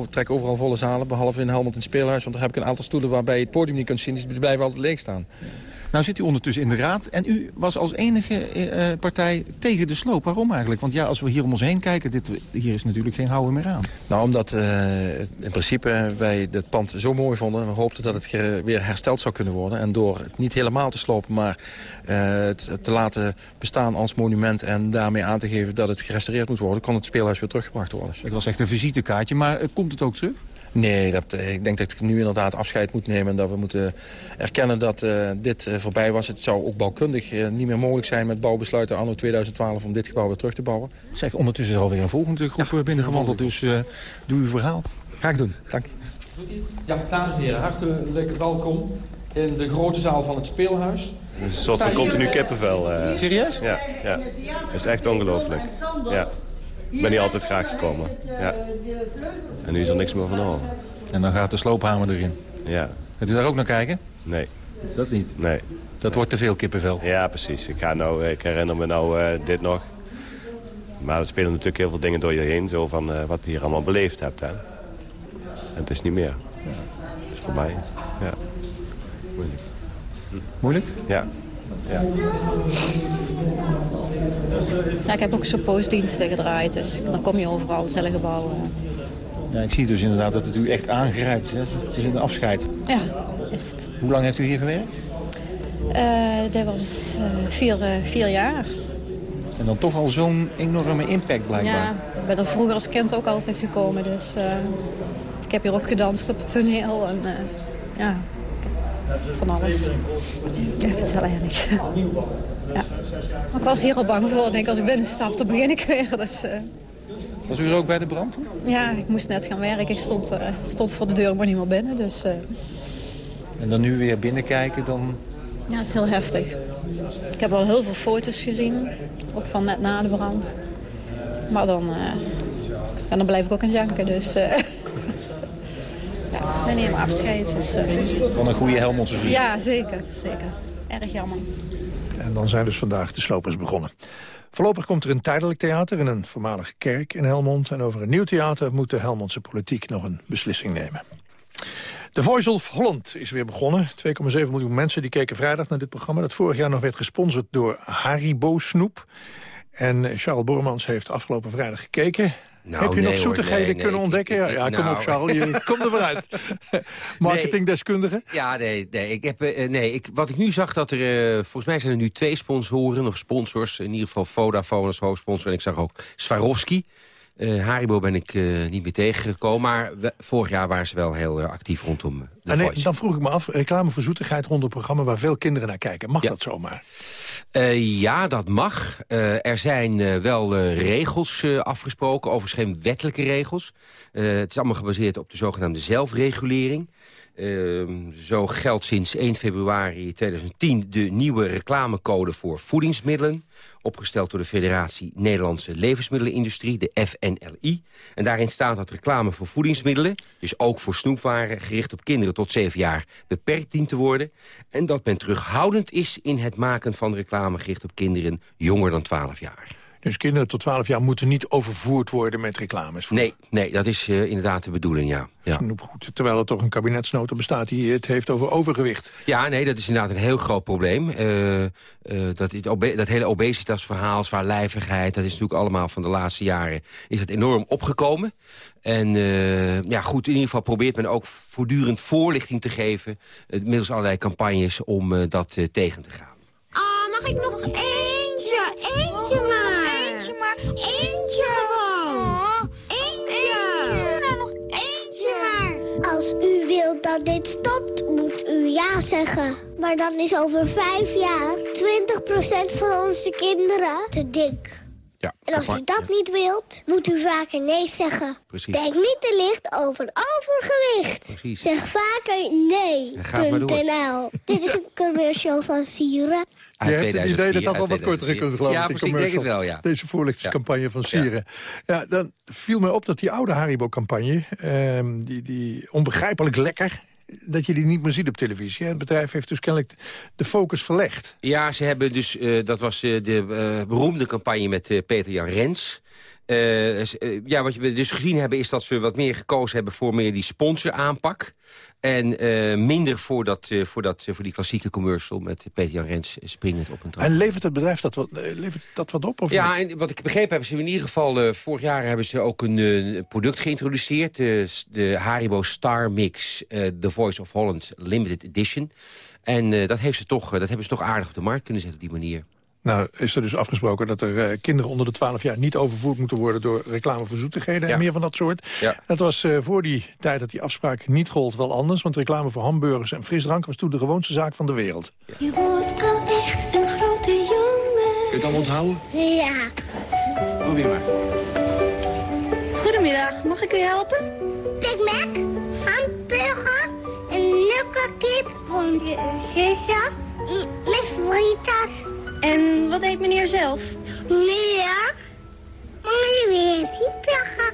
trek overal volle zalen, behalve in Helmond in het speelhuis. Want daar heb ik een aantal stoelen waarbij je het podium niet kunt zien. Dus die blijven altijd leeg staan. Nou zit u ondertussen in de raad en u was als enige uh, partij tegen de sloop. Waarom eigenlijk? Want ja, als we hier om ons heen kijken, dit, hier is natuurlijk geen houden meer aan. Nou, omdat uh, in principe wij het pand zo mooi vonden. We hoopten dat het weer hersteld zou kunnen worden. En door het niet helemaal te slopen, maar uh, het te laten bestaan als monument... en daarmee aan te geven dat het gerestaureerd moet worden... kon het speelhuis weer teruggebracht worden. Het was echt een visitekaartje, maar komt het ook terug? Nee, dat, ik denk dat ik nu inderdaad afscheid moet nemen. En dat we moeten erkennen dat uh, dit uh, voorbij was. Het zou ook bouwkundig uh, niet meer mogelijk zijn met bouwbesluiten anno 2012 om dit gebouw weer terug te bouwen. Zeg, ondertussen is er alweer een volgende groep ja, binnengewandeld. Dus doe uw verhaal. Ga ik doen, dank Ja, dames en heren, hartelijk welkom in de grote zaal van het speelhuis. Een soort van continu kippenvel. Serieus? Ja, ja. Het is echt ongelooflijk. Ja. Ik ben hier altijd graag gekomen. Ja. En nu is er niks meer van over. En dan gaat de sloophamer erin. Ja. Gaat u daar ook naar kijken? Nee. Dat niet? Nee. Dat wordt te veel kippenvel? Ja, precies. Ik, ga nou, ik herinner me nou uh, dit nog. Maar er spelen natuurlijk heel veel dingen door je heen. Zo van uh, wat je hier allemaal beleefd hebt. Hè. En het is niet meer. Ja. Het is voorbij. Ja. Moeilijk. Moeilijk? Ja. Ja. ja. ik heb ook zo'n postdiensten gedraaid, dus dan kom je overal, het hele gebouw. Ja, ik zie dus inderdaad dat het u echt aangrijpt. Hè? Het is een afscheid. Ja, is het. Hoe lang heeft u hier gewerkt? Uh, dat was uh, vier, uh, vier jaar. En dan toch al zo'n enorme impact blijkbaar. Ja, ik ben er vroeger als kind ook altijd gekomen. Dus ik heb hier ook gedanst op het toneel. En, ja, van alles. Ja, ja. Maar ik was hier al bang voor. Ik denk, als ik binnenstap, dan begin ik weer. Dus, uh... Was u er ook bij de brand toen? Ja, ik moest net gaan werken. Ik stond, uh, stond voor de deur, maar niet meer binnen. Dus, uh... En dan nu weer binnenkijken, dan... Ja, het is heel heftig. Ik heb al heel veel foto's gezien. Ook van net na de brand. Maar dan, en dan blijf ik ook aan janken. Dus... Ja, we nemen afscheid. Dus, uh... Van een goede Helmondse vriend. Ja, zeker, zeker. Erg jammer. En dan zijn dus vandaag de slopers begonnen. Voorlopig komt er een tijdelijk theater in een voormalige kerk in Helmond. En over een nieuw theater moet de Helmondse politiek nog een beslissing nemen. De Voice of Holland is weer begonnen. 2,7 miljoen mensen die keken vrijdag naar dit programma... dat vorig jaar nog werd gesponsord door Haribo Snoep. En Charles Bormans heeft afgelopen vrijdag gekeken. Nou, Heb je nee, nog zoetigheden nee, kunnen nee, ontdekken? ik, ja, ik, ja, kom nou. op, Charles. [LAUGHS] Je komt er vooruit. Marketingdeskundige? Ja, nee, nee. Ik heb, uh, nee ik, wat ik nu zag, dat er... Uh, volgens mij zijn er nu twee sponsoren of sponsors. In ieder geval Vodafone als hoofdsponsor. En ik zag ook Swarovski. Uh, Haribo ben ik niet meer tegengekomen. Maar we, vorig jaar waren ze wel heel actief rondom de Ah, nee, dan vroeg ik me af, reclame voor zoetigheid rond een programma waar veel kinderen naar kijken. Mag dat zomaar? Ja, dat mag. Er zijn wel regels afgesproken, overigens geen wettelijke regels. het is allemaal gebaseerd op de zogenaamde zelfregulering. Ehm, zo geldt sinds 1 februari 2010 de nieuwe reclamecode voor voedingsmiddelen opgesteld door de Federatie Nederlandse Levensmiddelenindustrie, de FNLI. En daarin staat dat reclame voor voedingsmiddelen, dus ook voor snoepwaren... gericht op kinderen tot 7 jaar beperkt dient te worden. En dat men terughoudend is in het maken van reclame gericht op kinderen jonger dan 12 jaar. Dus kinderen tot 12 jaar moeten niet overvoerd worden met reclames? Nee, nee dat is uh, inderdaad de bedoeling, ja. ja. Goed, terwijl er toch een kabinetsnota bestaat die het heeft over overgewicht. Ja, nee, dat is inderdaad een heel groot probleem. Uh, uh, dat, dat hele obesitasverhaal, zwaarlijvigheid... dat is natuurlijk allemaal van de laatste jaren is het enorm opgekomen. En ja, goed, in ieder geval probeert men ook voortdurend voorlichting te geven... middels allerlei campagnes om dat tegen te gaan. Ah, mag ik nog eentje? Dat dit stopt, moet u ja zeggen. Maar dan is over vijf jaar 20% van onze kinderen te dik. Ja, en als u dat niet wilt, moet u vaker nee zeggen. Precies. Denk niet te licht over overgewicht. Precies. Zeg vaker nee. .nl. [LAUGHS] Dit is een commercial van Sieren. Je hebt het idee dat dat al wat korter kunt geloof ja, ik. Ja, ik denk het wel, ja. Deze voorlichtingscampagne van Sieren. Ja. dan viel mij op dat die oude Haribo-campagne... Ehm, die, die onbegrijpelijk lekker dat je die niet meer ziet op televisie. Het bedrijf heeft dus kennelijk de focus verlegd. Ja, ze hebben dus, uh, dat was uh, de uh, beroemde campagne met Peter Jan Rens. ja, wat we dus gezien hebben is dat ze wat meer gekozen hebben voor meer die sponsoraanpak. En minder voor, dat, voor, dat, voor die klassieke commercial met Peter Jan Rens springend op een trap. En levert het bedrijf dat wat, levert dat wat op? Of ja, en wat ik begrepen heb, ze in ieder geval... vorig jaar hebben ze ook een product geïntroduceerd. de Haribo Star Mix The Voice of Holland Limited Edition. En dat, heeft ze toch, dat hebben ze toch aardig op de markt kunnen zetten op die manier. Nou, is er dus afgesproken dat er uh, kinderen onder de 12 jaar... niet overvoerd moeten worden door reclame voor zoetigheden... en meer van dat soort. Ja. Dat was uh, voor die tijd dat die afspraak niet gold wel anders... want reclame voor hamburgers en frisdrank was toen de gewoonste zaak van de wereld. Je wordt al echt een grote jongen. Kun je het allemaal onthouden? Ja. Probeer maar. Goedemiddag, mag ik u helpen? Big Mac, hamburger, een nukke kip, zusje, met fritas... En wat eet meneer zelf? Meneer, meneer Sieplachen.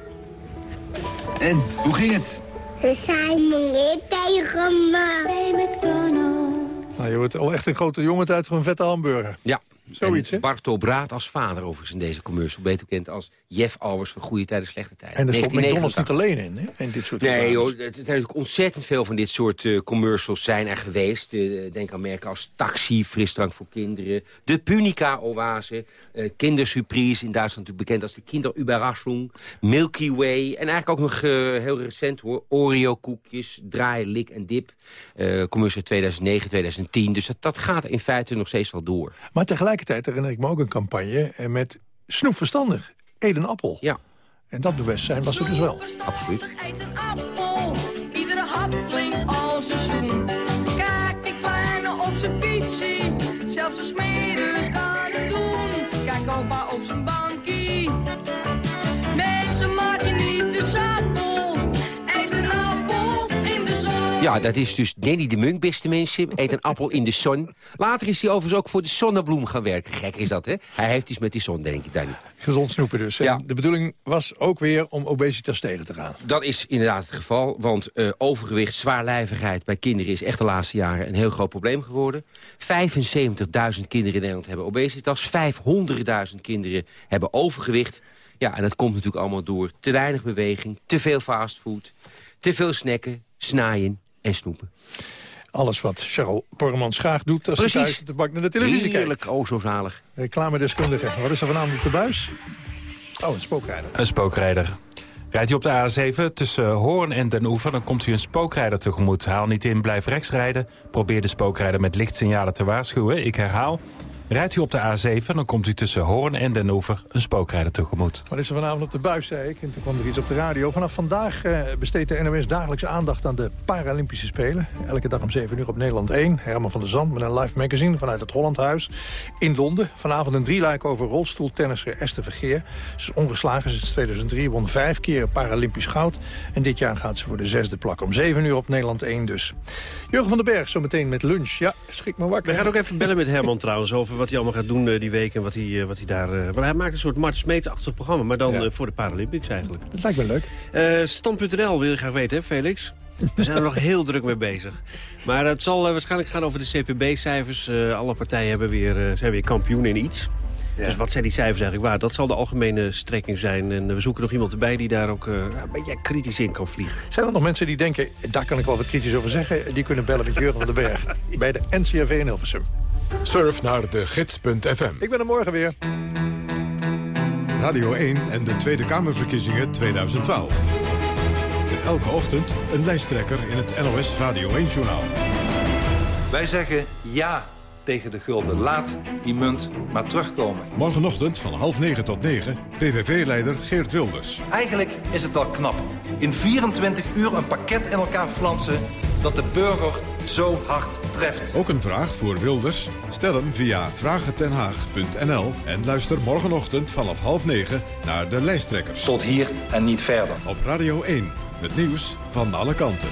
En, hoe ging het? Ze zei meneer tegen me. Bij McDonald's. Nou, je wordt al echt een grote jongen uit voor een vette hamburger. Ja. Zoiets, hè? Barto Braat als vader overigens in deze commercial. Beter bekend als Jeff Albers van Goede Tijden, Slechte Tijden. En er stond McDonald's niet alleen in, hè? Dit soort Nee, joh, het, het zijn ontzettend veel van dit soort uh, commercials zijn er geweest. Uh, denk aan merken als Taxi, frisdrank voor kinderen. De Punica-oase. Uh, Kindersurprise, in Duitsland natuurlijk bekend als de Kinderüberraschung. Milky Way. En eigenlijk ook nog heel recent hoor. Oreo-koekjes, draai, lik en dip. commercial 2009, 2010. Dus dat, dat gaat in feite nog steeds wel door. Maar tegelijkertijd herinner ik me ook een campagne met Snoep Verstandig. Eet een appel. Ja. En dat bewustzijn was er dus wel. Absoluut. Eet een appel, iedere hap klinkt als een zoen. Kijk die kleine op zijn fietsie, zelfs een smeris Ja, dat is dus Danny de Munk, beste mensen. Eet een appel in de zon. Later is hij overigens ook voor de zonnebloem gaan werken. Gek is dat, hè? Hij heeft iets met die zon, denk ik, Danny. Gezond snoepen dus. Ja. En de bedoeling was ook weer om obesitas tegen te gaan. Dat is inderdaad het geval, want uh, overgewicht, zwaarlijvigheid bij kinderen... is echt de laatste jaren een heel groot probleem geworden. 75.000 kinderen in Nederland hebben obesitas. 500.000 kinderen hebben overgewicht. Ja, en dat komt natuurlijk allemaal door te weinig beweging, te veel fastfood... te veel snacken, snaaien en snoepen. Alles wat Charles Porremans graag doet als Precies. hij thuis de bank naar de televisie Heerlijk, kijkt. oh zo zalig. Reclamedeskundige. Wat is er vanavond op de buis? Oh, een spookrijder. Een spookrijder. Rijdt u op de A7 tussen Hoorn en Den Oever... dan komt u een spookrijder tegemoet. Haal niet in, blijf rechts rijden. Probeer de spookrijder met lichtsignalen te waarschuwen. Ik herhaal, Rijdt u op de A7, dan komt u tussen Hoorn en Den Oever een spookrijder tegemoet. Wat is er vanavond op de buis, zei ik. En toen kwam er iets op de radio. Vanaf vandaag eh, besteedt de NOS dagelijks aandacht aan de Paralympische Spelen. Elke dag om 7 uur op Nederland 1. Herman van der Zand met een live magazine vanuit het Hollandhuis in Londen. Vanavond een drieluik over rolstoeltennisser Esther Vergeer. Ze is ongeslagen sinds 2003, won vijf keer Paralympisch goud. En dit jaar gaat ze voor de zesde plak. Om 7 uur op Nederland 1 dus. Jurgen van den Berg, zometeen met lunch. Ja, schrik me wakker. We gaan ook even bellen met Herman trouwens over wat hij allemaal gaat doen eh, die week. En wat hij, eh, wat hij daar... eh, want hij maakt een soort Mart Smeets-achtig programma. Maar dan voor de Paralympics eigenlijk. Dat lijkt me leuk. Stand.nl wil je graag weten, hè Felix? We zijn er nog heel druk mee bezig. Maar het zal waarschijnlijk gaan over de CPB-cijfers. Alle partijen hebben weer, zijn weer kampioen in iets. Dus wat zijn die cijfers eigenlijk waar? Dat zal de algemene strekking zijn. En we zoeken nog iemand erbij die daar ook een beetje kritisch in kan vliegen. Zijn er nog mensen die denken, daar kan ik wel wat kritisch over zeggen? Die kunnen bellen met Jurgen van den Berg [LAUGHS] bij de NCRV in Hilversum. Surf naar de gids.fm. Ik ben er morgen weer. Radio 1 en de Tweede Kamerverkiezingen 2012. Met elke ochtend een lijsttrekker in het NOS Radio 1-journaal. Wij zeggen ja tegen de gulden. Laat die munt maar terugkomen. Morgenochtend van half negen tot negen, PVV-leider Geert Wilders. Eigenlijk is het wel knap. In 24 uur een pakket in elkaar flansen dat de burger zo hard treft. Ook een vraag voor Wilders? Stel hem via vragentenhaag.nl en luister morgenochtend vanaf half negen naar de lijsttrekkers. Tot hier en niet verder. Op Radio 1, het nieuws van alle kanten.